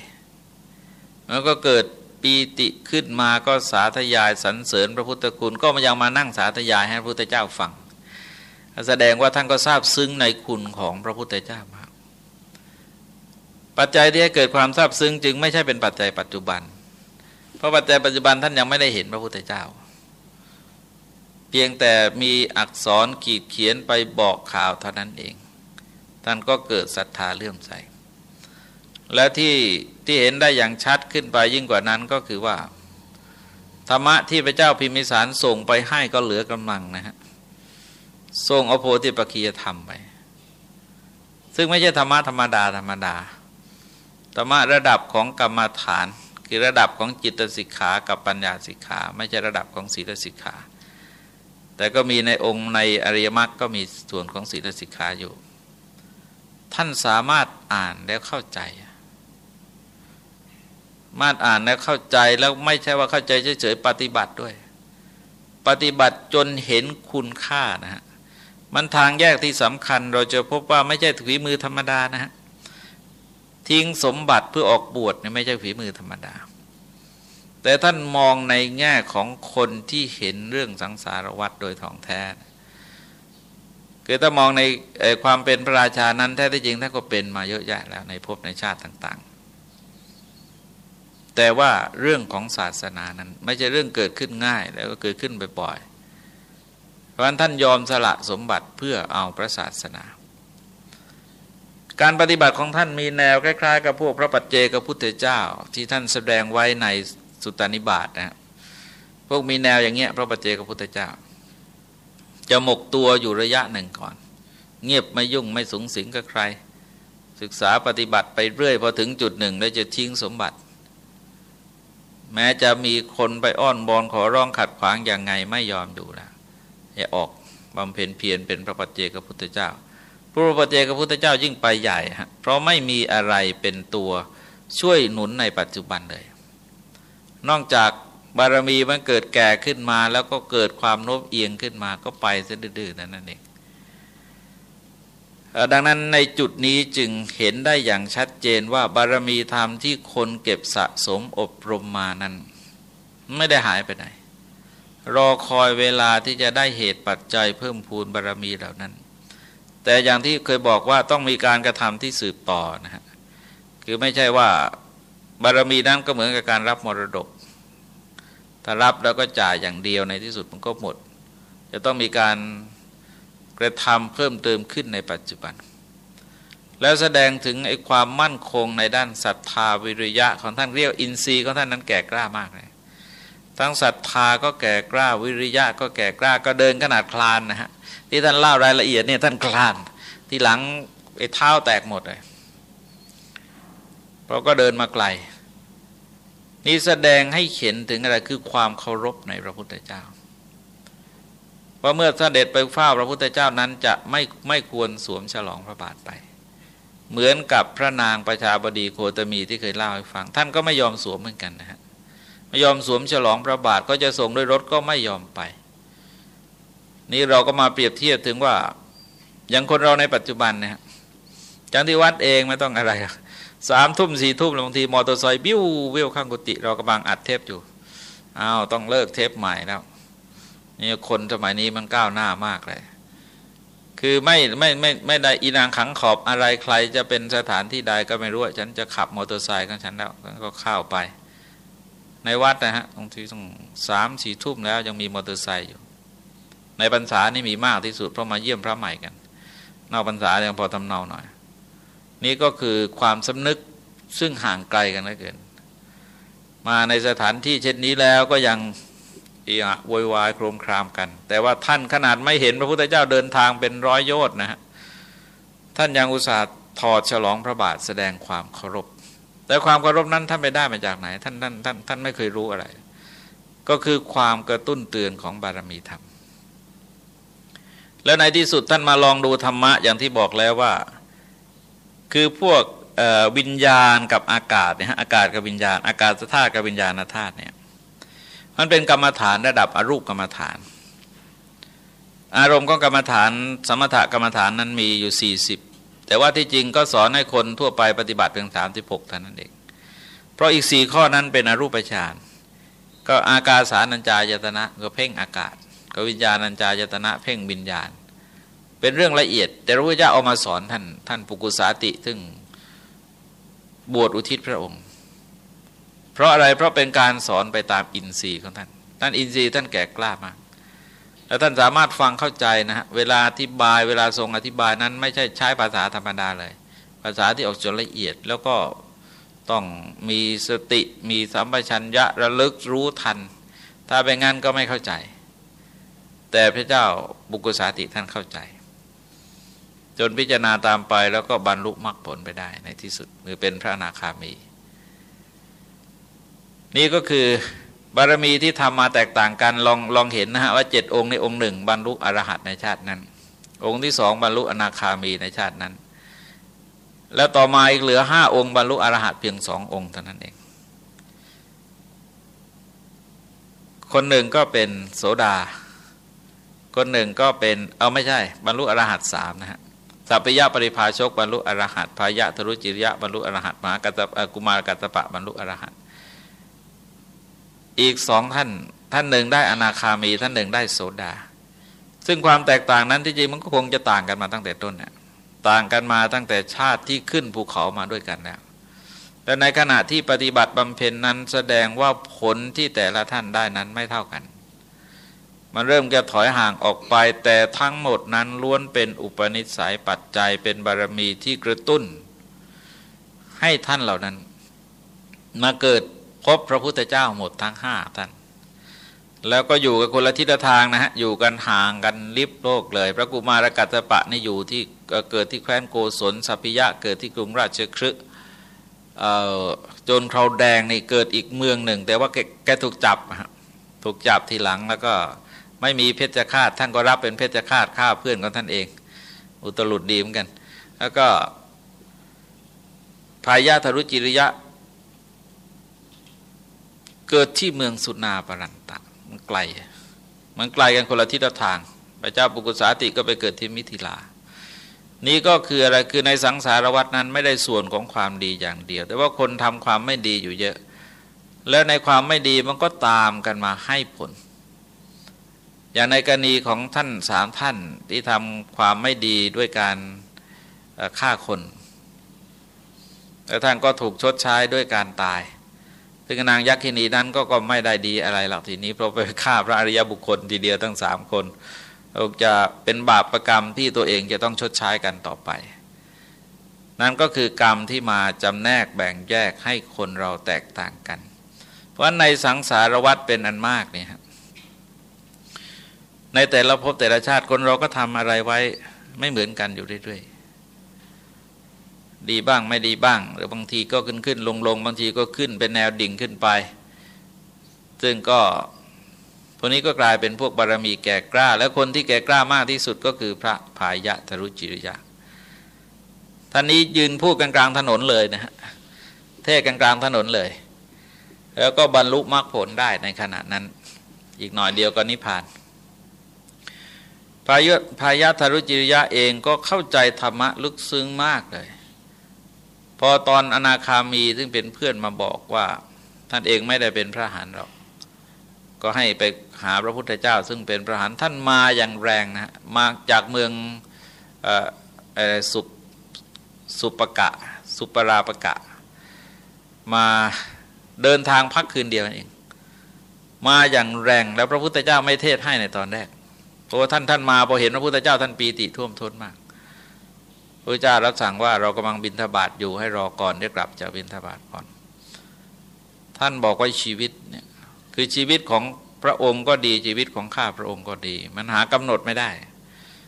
แล้วก็เกิดปีติขึ้นมาก็สาธยายสรรเสริญพระพุทธคุณก็มายังมานั่งสาธยายให้พระพุทธเจ้าฟัง แสดงว่าท่านก็ทราบซึ้งในคุณของพระพุทธเจ้ามาก ปัจจัยที่ให้เกิดความทราบซึ้งจึงไม่ใช่เป็นปัจจัยปัจจุบัน เพราะปัจจัยปัจจุบันท่านยังไม่ได้เห็นพระพุทธเจ้า เพียงแต่มีอักษรขีดเขียนไปบอกข่าวเท่านั้นเอง ท่านก็เกิดศรัทธาเลื่อมใส และที่ที่เห็นได้อย่างชัดขึ้นไปยิ่งกว่านั้นก็คือว่าธรรมะที่พระเจ้าพิมิสารส่งไปให้ก็เหลือกำลังนะฮะ ทรงเอาโพธิปัจคียธรรมไป ซึ่งไม่ใช่ธรรมะธรรมดาธรรมดาธรรมะระดับของกรรมฐาน คือระดับของจิตสิกขากับปัญญาสิกขา ไม่ใช่ระดับของศีลสิกขา แต่ก็มีในองค์ในอริยมรรคก็มีส่วนของศีลสิกขาอยู่ ท่านสามารถอ่านแล้วเข้าใจมาอ่านแล้วเข้าใจแล้วไม่ใช่ว่าเข้าใจเฉยๆปฏิบัติด้วย ปฏิบัติจนเห็นคุณค่านะฮะ มันทางแยกที่สำคัญเราจะพบว่าไม่ใช่ฝีมือธรรมดานะฮะทิ้งสมบัติเพื่อออกบวชเนี่ยไม่ใช่ฝีมือธรรมดา แต่ท่านมองในแง่ของคนที่เห็นเรื่องสังสารวัฏโดยท่องแท้คือถ้ามองในความเป็นพระราชานั้นแท้ที่จริงท่านก็เป็นมาเยอะแยะแล้วในภพในชาติต่าง ๆ แต่ว่าเรื่องของศาสนานั้น ไม่ใช่เรื่องเกิดขึ้นง่ายแล้วก็เกิดขึ้นบ่อยๆ ราะฉะนั้นท่านยอมสละสมบัติเพื่อเอาพระศาสนา การปฏิบัติของท่านมีแนวคล้าย ๆ กับพวกพระปัจเจกพุทธเจ้า ที่ท่านแสดงไว้ในสุตตานิบาตนะพวกมีแนวอย่างเงี้ยพระปัจเจกพุทธเจ้า จะหมกตัวอยู่ระยะหนึ่งก่อน เงียบไม่ยุ่งไม่สูงสิงกับใคร ศึกษาปฏิบัติไปเรื่อยพอถึงจุดหนึ่งแล้วจะทิ้งสมบัติ แม้จะมีคนไปอ้อนบอนขอร้องขัดขวางอย่างไงไม่ยอมดูแล้ว จะออกบำเพ็ญเพียรเป็นพระปัจเจกพุทธเจ้า พระปัจเจกพุทธเจ้ายิ่งไปใหญ่ฮะเพราะไม่มีอะไรเป็นตัวช่วยหนุนในปัจจุบันเลย นอกจากบารมีมันเกิดแก่ขึ้นมา แล้วก็เกิดความโน้มเอียงขึ้นมาก็ไปซะดื้อๆนั่นเองดังนั้นในจุดนี้จึงเห็นได้อย่างชัดเจนว่าบารมีธรรมที่คนเก็บสะสมอบรมมานั้น ไม่ได้หายไปไหน รอคอยเวลาที่จะได้เหตุปัจจัยเพิ่มพูนบารรมีเหล่านั้น แต่อย่างที่เคยบอกว่าต้องมีการกระทำที่สืบต่อนะฮะคือไม่ใช่ว่าบารรมีนั้นก็เหมือนกับการรับมรดก ถ้ารับแล้วก็จ่ายอย่างเดียวในที่สุดมันก็หมด จะต้องมีการกระทำเพิ่มเติมขึ้นในปัจจุบัน แล้วแสดงถึงไอ้ความมั่นคงในด้านศรัทธาวิริยะของท่านเรียกอินทรีย์ของท่านนั้นแก่กล้ามากเลย ทั้งศรัทธาก็แก่กล้าวิริยะก็แก่กล้าก็เดินขนาดคลานนะฮะที่ท่านเล่ารายละเอียดเนี่ยท่านคลาน ที่หลังไอ้เท้าแตกหมดเลยเราก็เดินมาไกล นี่แสดงให้เห็นถึงอะไรคือความเคารพในพระพุทธเจ้าว่าเมื่อเสด็จไปเฝ้าพระพุทธเจ้านั้นจะไม่ไม่ควรสวมฉลองพระบาทไป เหมือนกับพระนางประชาบดีโคตมีที่เคยเล่าให้ฟัง ท่านก็ไม่ยอมสวมเหมือนกันนะฮะ ไม่ยอมสวมฉลองพระบาทก็จะส่งด้วยรถก็ไม่ยอมไป นี่เราก็มาเปรียบเทียบถึงว่า อย่างคนเราในปัจจุบันเนี่ยจังที่วัดเองไม่ต้องอะไรสามทุ่มสี่ทุ่มบางทีมอเตอร์ไซค์บิ้ววิวข้างกุฏิเรากำลังอัดเทปอยู่อ้าวต้องเลิกเทปใหม่แล้วนี่คนสมัยนี้มันก้าวหน้ามากเลย คือไม่ไม่ไม่ไม่ได้อีนางขังขอบอะไรใครจะเป็นสถานที่ใดก็ไม่รู้ฉันจะขับมอเตอร์ไซค์ของฉันแล้วก็เข้าไป ในวัดนะฮะบางทีต้องสามสี่ทุ่มแล้วยังมีมอเตอร์ไซค์อยู่ ในพรรษานี่มีมากที่สุดเพราะมาเยี่ยมพระใหม่กัน นอกพรรษายังพอทำเนาหน่อย นี่ก็คือความสำนึกซึ่งห่างไกลกันเหลือเกิน มาในสถานที่เช่นนี้แล้วก็ยังอีอะโวยวายโครมครามกัน แต่ว่าท่านขนาดไม่เห็นพระพุทธเจ้าเดินทางเป็นร้อยโยชน์นะฮะท่านยังอุตส่าห์ถอดฉลองพระบาทแสดงความเคารพ แต่ความเคารพนั้นท่านไปได้มาจากไหน ท่านท่านท่านท่านไม่เคยรู้อะไร ก็คือความกระตุ้นเตือนของบารมีธรรม แล้วในที่สุดท่านมาลองดูธรรมะอย่างที่บอกแล้วว่า คือพวกวิญญาณกับอากาศเนี่ยอากาศกับวิญญาณ อากาศธาตุกับวิญญาณธาตุเนี่ยมันเป็นกรรมฐานระดับอรูปกรรมฐาน อารมณ์ของกรรมฐาน สมถกรรมฐานนั้นมีอยู่ 40 แต่ว่าที่จริงก็สอนให้คนทั่วไปปฏิบัติเพียงสามสิบหกเท่านั้นเอง เพราะอีกสี่ข้อนั้นเป็นอรูปฌานก็อากาสานัญจายตนะก็เพ่งอากาศ ก็วิญญาณัญจายตนะ เพ่งวิญญาณ เป็นเรื่องละเอียด แต่พระพุทธเจ้าเอามาสอนท่านท่านปุกุสาติซึ่งบวชอุทิศพระองค์ เพราะอะไรเพราะเป็นการสอนไปตามอินทรีย์ของท่านท่านอินทรีย์ท่านแก่กล้ามาก แล้วท่านสามารถฟังเข้าใจนะฮะเวลาอธิบายเวลาทรงอธิบายนั้น ไม่ใช่ใช้ภาษาธรรมดาเลย ภาษาที่ออกจนละเอียดแล้วก็ต้องมีสติมีสัมปชัญญะระลึกรู้ทัน ถ้าเป็นงั้นก็ไม่เข้าใจ แต่พระเจ้าบุกุสาติท่านเข้าใจ จนพิจารณาตามไปแล้วก็บรรลุมรรคผลไปได้ในที่สุดคือเป็นพระอนาคามี นี่ก็คือ บารมีที่ทำมาแตกต่างกันลองลองเห็นนะฮะว่าเจ็ดองค์ในองค์หนึ่งบรรลุอรหัตในชาตินั้น องค์ที่สองบรรลุอนาคามีในชาตินั้น แล้วต่อมาอีกเหลือห้าองค์บรรลุอรหัตเพียงสององค์เท่านั้นเอง คนหนึ่งก็เป็นโสดา คนหนึ่งก็เป็นเอาไม่ใช่ บรรลุอรหัตสามนะฮะสัพพยะปริภาชกบรรลุอรหัตพายะทรุจิริยะบรรลุอรหัตมหากัตกุมารกัตปะบรรลุอรหัต อีกสองท่านท่านหนึ่งได้อนาคามีท่านหนึ่งได้โสดา ซึ่งความแตกต่างนั้นที่จริงมันก็คงจะต่างกันมาตั้งแต่ต้นเนี่ยต่างกันมาตั้งแต่ชาติที่ขึ้นภูเขามาด้วยกันแล้วแต่ในขณะที่ปฏิบัติบำเพ็ญนั้นแสดงว่าผลที่แต่ละท่านได้นั้นไม่เท่ากัน มันเริ่มจะถอยห่างออกไป แต่ทั้งหมดนั้นล้วนเป็นอุปนิสัยปัจจัยเป็นบารมีที่กระตุ้น ให้ท่านเหล่านั้น มาเกิด พบพระพุทธเจ้าหมดทั้งห้าท่าน แล้วก็อยู่กับคนละทิศทางนะฮะ อยู่กันห่างกันลิบโลกเลย พระกุมารกัตปะนี่อยู่ที่เกิดที่แคว้นโกศลสัพพิยะ เกิดที่กรุงราชครึจนคราวแดงนี่เกิดอีกเมืองหนึ่ง แต่ว่าแกแกถูกจับ ถูกจับทีหลังแล้วก็ไม่มีเพชฌฆาตท่านก็รับเป็นเพชฌฆาตฆ่าเพื่อนของท่านเอง อุตลุดดีเหมือนกัน แล้วก็พายาธรุจิริยะ เกิดที่เมืองสุนาปรันตะมันไกล มันไกลกันคนละทิศทาง พระเจ้าปุกุสาติก็ไปเกิดที่มิถิลา นี่ก็คืออะไรคือในสังสารวัตนั้นไม่ได้ส่วนของความดีอย่างเดียว แต่ว่าคนทำความไม่ดีอยู่เยอะ แล้วในความไม่ดีมันก็ตามกันมาให้ผล อย่างในกรณีของท่านสามท่านที่ทำความไม่ดีด้วยการฆ่าคนแล้วท่านก็ถูกชดใช้ด้วยการตาย ซึ่งนางยักษินีนั้นก็ก็ไม่ได้ดีอะไรหรอกทีนี้เพราะไปฆ่าพระอริยบุคคลทีเดียวทั้งสามคนจะเป็นบาปประกรรมที่ตัวเองจะต้องชดใช้กันต่อไป นั่นก็คือกรรมที่มาจำแนกแบ่งแยกให้คนเราแตกต่างกัน เพราะในสังสารวัฏเป็นอันมากเนี่ยในแต่ละภพแต่ละชาติคนเราก็ทำอะไรไว้ไม่เหมือนกันอยู่เรื่อย ดีบ้างไม่ดีบ้าง หรือบางทีก็ขึ้นขึ้นลงลงบางทีก็ขึ้นเป็นแนวดิ่งขึ้นไป ซึ่งก็พวกนี้ก็กลายเป็นพวกบารมีแก่กล้า และคนที่แก่กล้ามากที่สุดก็คือพระพายะทรุจิริยะท่านนี้ยืนพูดกลางๆถนนเลยนะฮะเทศกลางๆถนนเลย แล้วก็บรรลุมรรคผลได้ในขณะนั้น อีกหน่อยเดียวก็นิพพานพายะพายะทรุจิริยะเองก็เข้าใจธรรมะลึกซึ้งมากเลย พอตอนอนาคามีซึ่งเป็นเพื่อนมาบอกว่า ท่านเองไม่ได้เป็นพระหันหรอกก็ให้ไปหาพระพุทธเจ้า ซึ่งเป็นพระหันท่านมาอย่างแรงนะมาจากเมืองสุสุปกะ สุปราปกะ มาเดินทางพักคืนเดียวเอง มาอย่างแรงแล้วพระพุทธเจ้าไม่เทศให้ในตอนแรกเพราะว่าท่านท่านมาพอเห็นพระพุทธเจ้าท่านปีติท่วมท้นมาก พระเจ้ารับสั่งว่าเรากำลังบินทบาทอยู่ให้รอก่อนได้กลับจากบินทบาทก่อน ท่านบอกว่าชีวิตเนี่ยคือชีวิตของพระองค์ก็ดีชีวิตของข้าพระองค์ก็ดี มันหากำหนดไม่ได้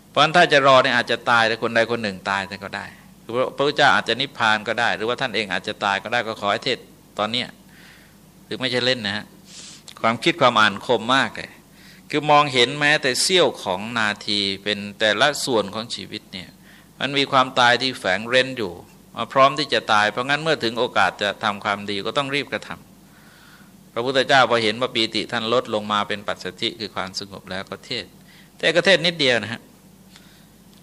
เพราะฉะนั้นถ้าจะรอเนี่ยอาจจะตายแต่คนใดคนหนึ่งตายแต่ก็ได้คือพระพุทธเจ้าอาจจะนิพพานก็ได้ หรือว่าท่านเองอาจจะตายก็ได้ก็ขอให้เทศตอนเนี้ยถึงไม่ใช่เล่นนะฮะความคิดความอ่านคมมากเลยคือมองเห็นแม้แต่เสี้ยวของนาทีเป็นแต่ละส่วนของชีวิตเนี่ย มันมีความตายที่แฝงเร้นอยู่มาพร้อมที่จะตายเพราะงั้นเมื่อถึงโอกาสจะทำความดีก็ต้องรีบกระทำพระพุทธเจ้าพอเห็นว่าปีติท่านลดลงมาเป็นปัจสถิคือความสงบแล้วก็เทศ แต่ก็เทศนิดเดียวนะฮะ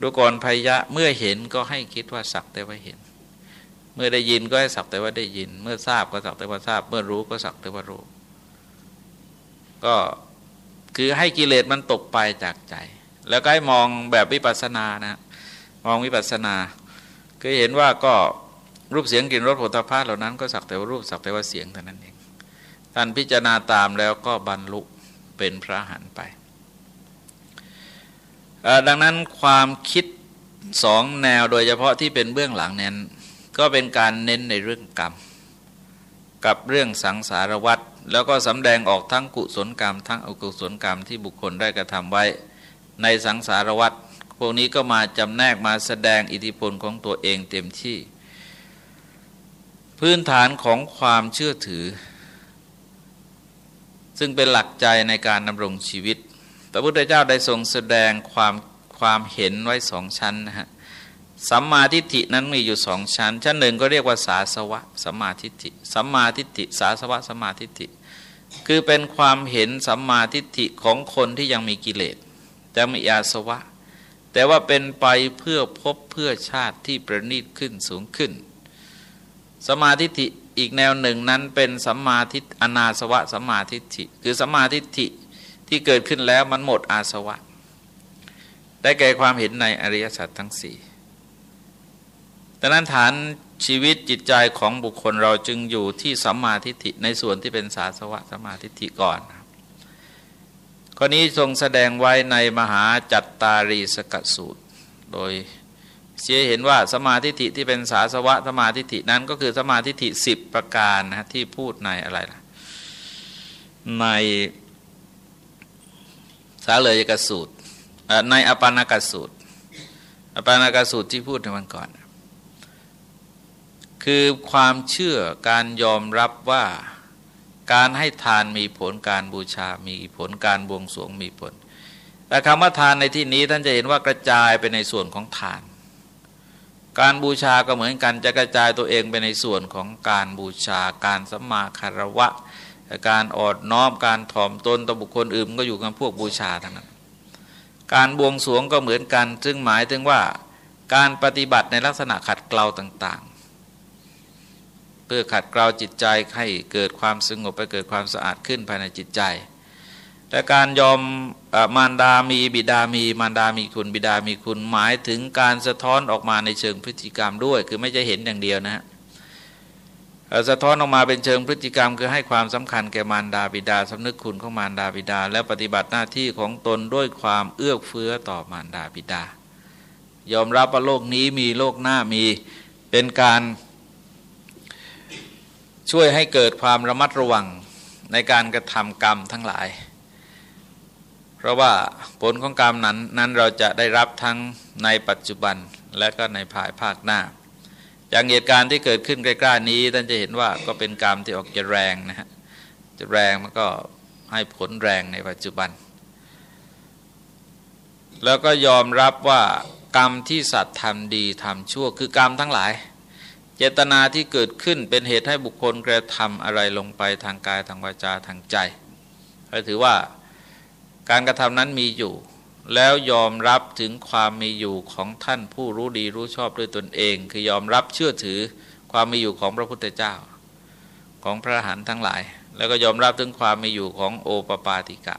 ดูก่อนพยะเมื่อเห็นก็ให้คิดว่าสักแต่ว่าเห็น เมื่อได้ยินก็ให้สักแต่ว่าได้ยิน เมื่อทราบก็สักแต่ว่าทราบ เมื่อรู้ก็สักแต่ว่ารู้ ก็คือให้กิเลสมันตกไปจากใจ แล้วก็ให้มองแบบวิปัสสนานะ มองวิปัสสนาก็เห็นว่าก็รูปเสียงกลิ่นรสผลิภัณฑ์เหล่านั้นก็สักแต่ว่ารูปสักแต่ว่าเสียงเท่านั้นเองท่านพิจารณาตามแล้วก็บรรลุเป็นพระหันไปดังนั้นความคิดสองแนวโดยเฉพาะที่เป็นเบื้องหลังนั้นก็เป็นการเน้นในเรื่องกรรม กับเรื่องสังสารวัตรแล้วก็สำแดงออกทั้งกุศลกรรม ทั้งอกุศลกรรมที่บุคคลได้กระทำไว้ในสังสารวัฏ พวกนี้ก็มาจำแนกมาแสดงอิทธิพลของตัวเองเต็มที่ พื้นฐานของความเชื่อถือ ซึ่งเป็นหลักใจในการดำรงชีวิต พระพุทธเจ้าได้ทรงแสดงความความเห็นไว้สองชั้นนะฮะสัมมาทิฏฐินั้นมีอยู่สองชั้น ชั้นหนึ่งก็เรียกว่าสาสวะสัมมาทิฏฐิสัมมาทิฏฐิสาสวะสัมมาทิฏฐิ คือเป็นความเห็นสัมมาทิฏฐิของคนที่ยังมีกิเลสจะมีอาสวะ แต่ว่าเป็นไปเพื่อพบเพื่อชาติที่ประณีตขึ้นสูงขึ้น สมาทิฏฐิอีกแนวหนึ่งนั้นเป็นสัมมาทิฏอนาสวะสัมมาทิฏฐิคือสัมมาทิฏฐิที่เกิดขึ้นแล้วมันหมดอาสวะ ได้แก่ความเห็นในอริยสัจทั้งสี่ดังนั้นฐานชีวิตจิตใจของบุคคลเราจึงอยู่ที่สัมมาทิฏฐิในส่วนที่เป็นสาสวะสัมมาทิฏฐิก่อน ข้อนี้ทรงแสดงไว้ในมหาจัตตารีสกสูตร โดยเสียเห็นว่าสมาธิฐิที่เป็นสาสวะสมาธิฐินั้นก็คือสมาธิฐิสิบประการนะที่พูดในอะไรล่ะในสาเลยกสูตรในอปานากสูตร อปานากสูตรที่พูดในวันก่อน คือความเชื่อการยอมรับว่า การให้ทานมีผลการบูชามีผลการบวงสรวงมีผล แต่คำว่าทานในที่นี้ท่านจะเห็นว่ากระจายไปในส่วนของทาน การบูชาก็เหมือนกันจะกระจายตัวเองไปในส่วนของการบูชา การสัมมาคารวะ การอดน้อมการถ่อมตนต่อบุคคลอื่นก็อยู่กับพวกบูชาทั้งนั้น การบวงสรวงก็เหมือนกัน ซึ่งหมายถึงว่าการปฏิบัติในลักษณะขัดเกลาต่าง พื่อขัดเกลาจิตใจให้เกิดความสงบไปเกิดความสะอาดขึ้นภายในจิตใจและการยอมมารดามีบิดามีมารดามีคุณบิดามีคุณหมายถึงการสะท้อนออกมาในเชิงพฤติกรรมด้วย คือไม่จะเห็นอย่างเดียวนะฮะสะท้อนออกมาเป็นเชิงพฤติกรรม คือให้ความสำคัญแก่มารดาบิดาสำนึกคุณของมารดาบิดา และปฏิบัติหน้าที่ของตนด้วยความเอื้อเฟื้อต่อมารดาบิดา ยอมรับว่าโลกนี้มีโลกหน้ามีเป็นการ ช่วยให้เกิดความระมัดระวังในการกระทำกรรมทั้งหลาย เพราะว่าผลของกรรมนั้นนั้นเราจะได้รับทั้งในปัจจุบันและก็ในภายภาคหน้า อย่างเหตุการณ์ที่เกิดขึ้นใกล้ๆนี้ท่านจะเห็นว่าก็เป็นกรรมที่ออกจะแรงนะฮะจะแรงมันก็ให้ผลแรงในปัจจุบัน แล้วก็ยอมรับว่ากรรมที่สัตว์ทำดีทำชั่วคือกรรมทั้งหลาย เจตนาที่เกิดขึ้นเป็นเหตุให้บุคคลกระทำอะไรลงไปทางกายทางวาจาทางใจก็ถือว่าการกระทำนั้นมีอยู่ แล้วยอมรับถึงความมีอยู่ของท่านผู้รู้ดีรู้ชอบด้วยตนเอง คือยอมรับเชื่อถือความมีอยู่ของพระพุทธเจ้า ของพระหันทั้งหลาย แล้วก็ยอมรับถึงความมีอยู่ของโอปปาติกะ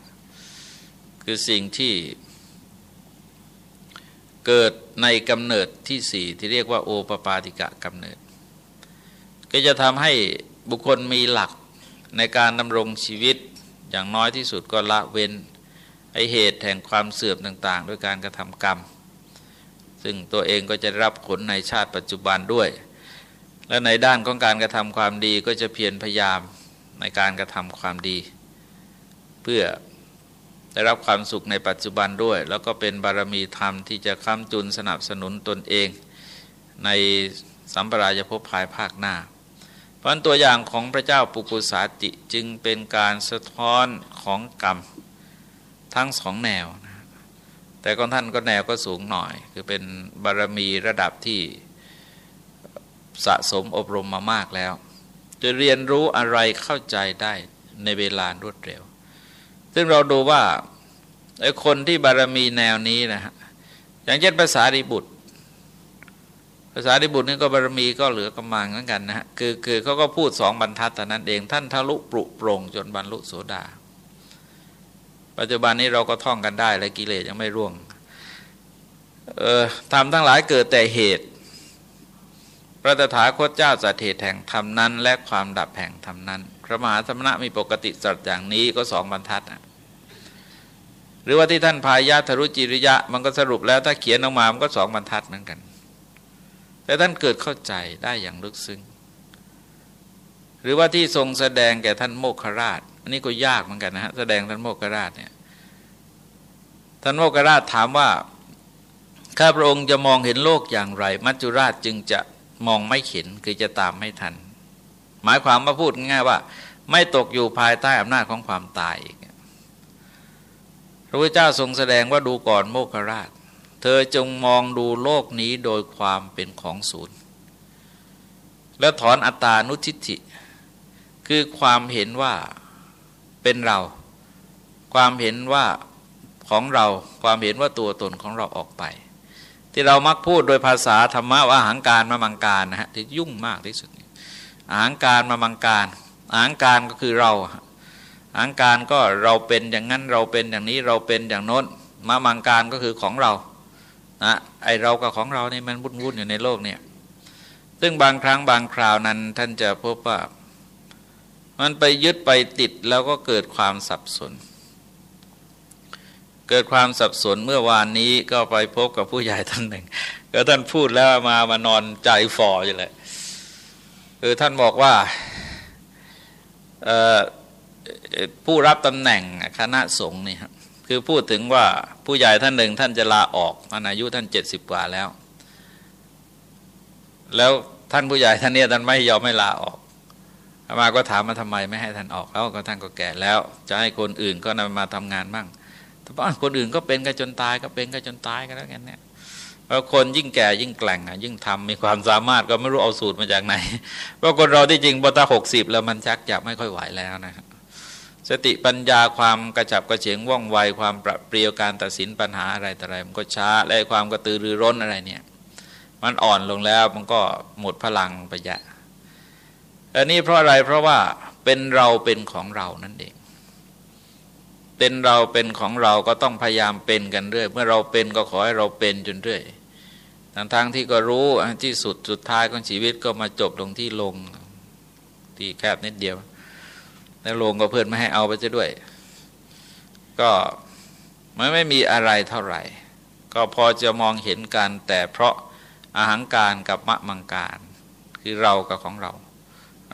คือสิ่งที่เกิดในกำเนิดที่สี่ที่เรียกว่าโอปปาติกะกำเนิด ก็จะทำให้บุคคลมีหลักในการดำรงชีวิตอย่างน้อยที่สุดก็ละเว้นไอเหตุแห่งความเสื่อมต่าง ๆ ด้วยการกระทำกรรม ซึ่งตัวเองก็จะรับผลในชาติปัจจุบันด้วย และในด้านของการกระทำความดีก็จะเพียรพยายามในการกระทำความดี เพื่อได้รับความสุขในปัจจุบันด้วย แล้วก็เป็นบารมีธรรมที่จะค้ำจุนสนับสนุนตนเอง ในสัมปรายภพภายภาคหน้า เพราะตัวอย่างของพระเจ้าปุกุสาติจึงเป็นการสะท้อนของกรรมทั้งสองแนวนะแต่ของท่านก็แนวก็สูงหน่อย คือเป็นบารมีระดับที่สะสมอบรมมามากแล้ว จะเรียนรู้อะไรเข้าใจได้ในเวลารวดเร็ว ซึ่งเราดูว่าไอ้คนที่บารมีแนวนี้นะฮะอย่างเช่นภาษาดิบุตร ภาษาดิบุตรนี่ก็บารมีก็เหลือกำมังเหมือนกันนะฮะคือคือเขาก็พูดสองบรรทัดแต่นั้นเองท่านทะลุปรุโปร่งจนบรรลุโสดา ปัจจุบันนี้เราก็ท่องกันได้เลยกิเลสยังไม่ร่วงเออทำทั้งหลายเกิดแต่เหตุพระตถาคตเจ้าสัตเหตุแห่งธรรมนั้น และความดับแห่งธรรมนั้น พระมหาสมณะมีปกติสัตว์อย่างนี้ก็สองบรรทัดนะหรือว่าที่ท่านพายาธรุจิริยะ มันก็สรุปแล้วถ้าเขียนออกมามันก็สองบรรทัดเหมือนกัน แต่ท่านเกิดเข้าใจได้อย่างลึกซึ้ง หรือว่าที่ทรงแสดงแก่ท่านโมคคราช อันนี้ก็ยากเหมือนกันนะฮะ แสดงท่านโมกขราชเนี่ย ท่านโมกขราชถามว่า ข้าพระองค์จะมองเห็นโลกอย่างไร มัจจุราชจึงจะมองไม่เห็น คือจะตามไม่ทัน หมายความมาพูดง่ายว่า ไม่ตกอยู่ภายใต้อำนาจของความตายพระพุทธเจ้าทรงแสดงว่าดูก่อนโมกขราช เธอจงมองดูโลกนี้โดยความเป็นของศูนย์ แล้วถอนอัตตานุทิฏฐิ คือความเห็นว่าเป็นเรา ความเห็นว่าของเรา ความเห็นว่าตัวตนของเราออกไป ที่เรามักพูดโดยภาษาธรรมะว่าหังการมามังการนะฮะที่ยุ่งมากที่สุดหังการมามังการหังการก็คือเราหังการก็เราเป็นอย่างนั้นเราเป็นอย่างนี้เราเป็นอย่างโน้นมามังการก็คือของเรา นะไอเรากับของเราเนี่ยมันวุ่นวุ่นอยู่ในโลกเนี่ยซึ่งบางครั้งบางคราวนั้นท่านจะพบว่ามันไปยึดไปติดแล้วก็เกิดความสับสน เกิดความสับสนเมื่อวานนี้ก็ไปพบกับผู้ใหญ่ท่านหนึ่ง ก็ท่านพูดแล้วมามานอนใจฟออยู่เลยคือท่านบอกว่าผู้รับตำแหน่งคณะสงฆ์นี่ครับ คือพูดถึงว่าผู้ใหญ่ท่านหนึ่งท่านจะลาออกมันอายุท่านเจ็ดสิบกว่าแล้ว แล้วท่านผู้ใหญ่ท่านเนี้ท่านไม่ยอมไม่ลาออกมาก็ถามมาทำไมไม่ให้ท่านออกแล้วก็ท่านก็แก่แล้ว จะให้คนอื่นก็นำมาทำงานบ้างแต่ว่าคนอื่นก็เป็นกันจนตายก็เป็นกันจนตายกันแล้วกันเนี่ยเพราคนยิ่งแก่ยิ่งแกล่งอะยิ่งทำมีความสามารถก็ไม่รู้เอาสูตรมาจากไหนเพราะคนเราที่จริงบตาหกสิบแล้วมันชักจะไม่ค่อยไหวแล้วนะครับ สติปัญญาความกระจับกระเฉงว่องไวความปรับเปลี่ยวการตัดสินปัญหาอะไรแต่อะไรมันก็ช้าและความกระตือรือร้นอะไรเนี่ยมันอ่อนลงแล้วมันก็หมดพลังไปยะอันนี้เพราะอะไรเพราะว่าเป็นเราเป็นของเรานั่นเอง เป็นเราเป็นของเราก็ต้องพยายามเป็นกันเรื่อย เมื่อเราเป็นก็ขอให้เราเป็นจนเรื่อยทั้งทางที่ก็รู้ที่สุดสุดท้ายของชีวิตก็มาจบลงที่ลงที่แคบนิดเดียว แล้วลงก็เพื่อนไม่ให้เอาไปจะด้วย ก็มันไม่มีอะไรเท่าไหร่ ก็พอจะมองเห็นกัน แต่เพราะอาหางการกับมะมังการ คือเรากับของเรา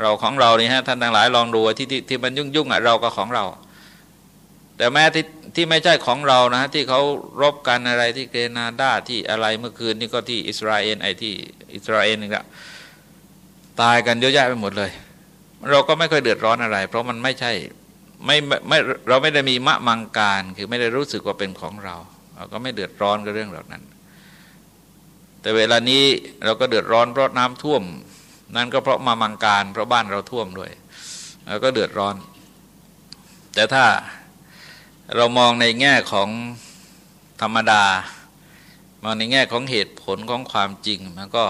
เราของเรานี่ฮะท่านทั้งหลายลองดูที่ที่ที่มันยุ่งยุ่งอะเราก็ของเรา แต่แม้ที่ที่ไม่ใช่ของเรานะที่เขารบกันอะไรที่เกนาดาที่อะไรเมื่อคืนนี่ก็ที่อิสราเอลไอที่อิสราเอลนี่ละตายกันเยอะแยะไปหมดเลย เราก็ไม่ค่อยเดือดร้อนอะไร เพราะมันไม่ใช่ไม่ไม่เราไม่ได้มีมะมังการคือไม่ได้รู้สึกว่าเป็นของเรา เราก็ไม่เดือดร้อนกับเรื่องเหล่านั้น แต่เวลานี้เราก็เดือดร้อนเพราะน้ำท่วม นั่นก็เพราะมามังการ เพราะบ้านเราท่วมด้วยเราก็เดือดร้อน แต่ถ้าเรามองในแง่ของธรรมดามองในแง่ของเหตุผลของความจริงมันก็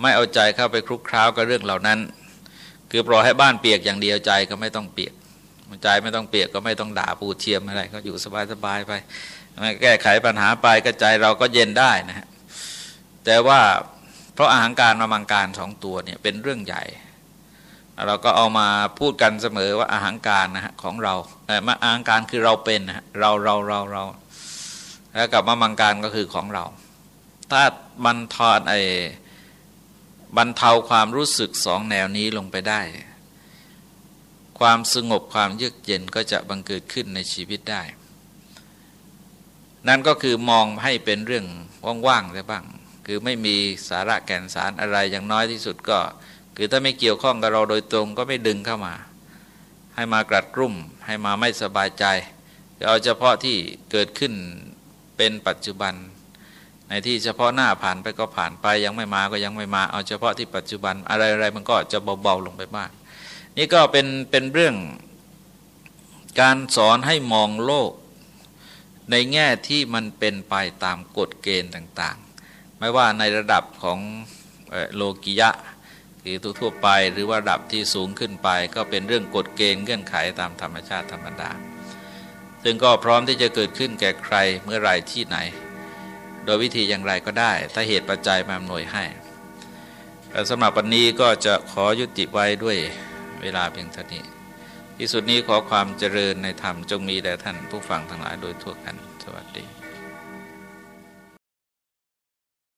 ไม่เอาใจเข้าไปคลุกคล้าวกับเรื่องเหล่านั้น คือปล่อยให้บ้านเปียกอย่างเดียวใจก็ไม่ต้องเปียกใจไม่ต้องเปียกก็ไม่ต้องด่าปูเทียมอะไรก็อยู่สบายๆไปแก้ไขปัญหาไปก็ใจเราก็เย็นได้นะฮะแต่ว่าเพราะอาหารการมามังการสองตัวเนี่ยเป็นเรื่องใหญ่ เราก็เอามาพูดกันเสมอว่าอาหารการนะฮะของเราแต่มาอาหารการคือเราเป็นนะเราเราเราเราแล้วกับมามังการก็คือของเรา ถ้าบรรทอนไอ บรรเทาความรู้สึกสองแนวนี้ลงไปได้ ความสงบความเยือกเย็นก็จะบังเกิดขึ้นในชีวิตได้ นั่นก็คือมองให้เป็นเรื่องว่างๆได้บ้าง คือไม่มีสาระแก่นสารอะไรอย่างน้อยที่สุดก็ คือถ้าไม่เกี่ยวข้องกับเราโดยตรงก็ไม่ดึงเข้ามา ให้มากรัดกรุ่ม ให้มาไม่สบายใจเอาเฉพาะที่เกิดขึ้นเป็นปัจจุบัน ในที่เฉพาะหน้าผ่านไปก็ผ่านไปยังไม่มาก็ยังไม่มาเอาเฉพาะที่ปัจจุบันอะไรอะไรมันก็จะเบาๆลงไปบ้างนี่ก็เป็นเป็นเรื่องการสอนให้มองโลก ในแง่ที่มันเป็นไปตามกฎเกณฑ์ต่างๆ ไม่ว่าในระดับของโลกิยะคือทั่วไปหรือว่าระดับที่สูงขึ้นไป ก็เป็นเรื่องกฎเกณฑ์เงื่อนไขตามธรรมชาติธรรมดา ซึ่งก็พร้อมที่จะเกิดขึ้นแก่ใครเมื่อไรที่ไหน โดยวิธีอย่างไรก็ได้ ถ้าเหตุปัจจัยมาอำนวยให้สำหรับวันนี้ก็จะขอยุติไว้ด้วยเวลาเพียงเท่านี้ ที่สุดนี้ขอความเจริญในธรรมจงมีแด่ท่านผู้ฟังทั้งหลายโดยทั่วกัน สวัสดี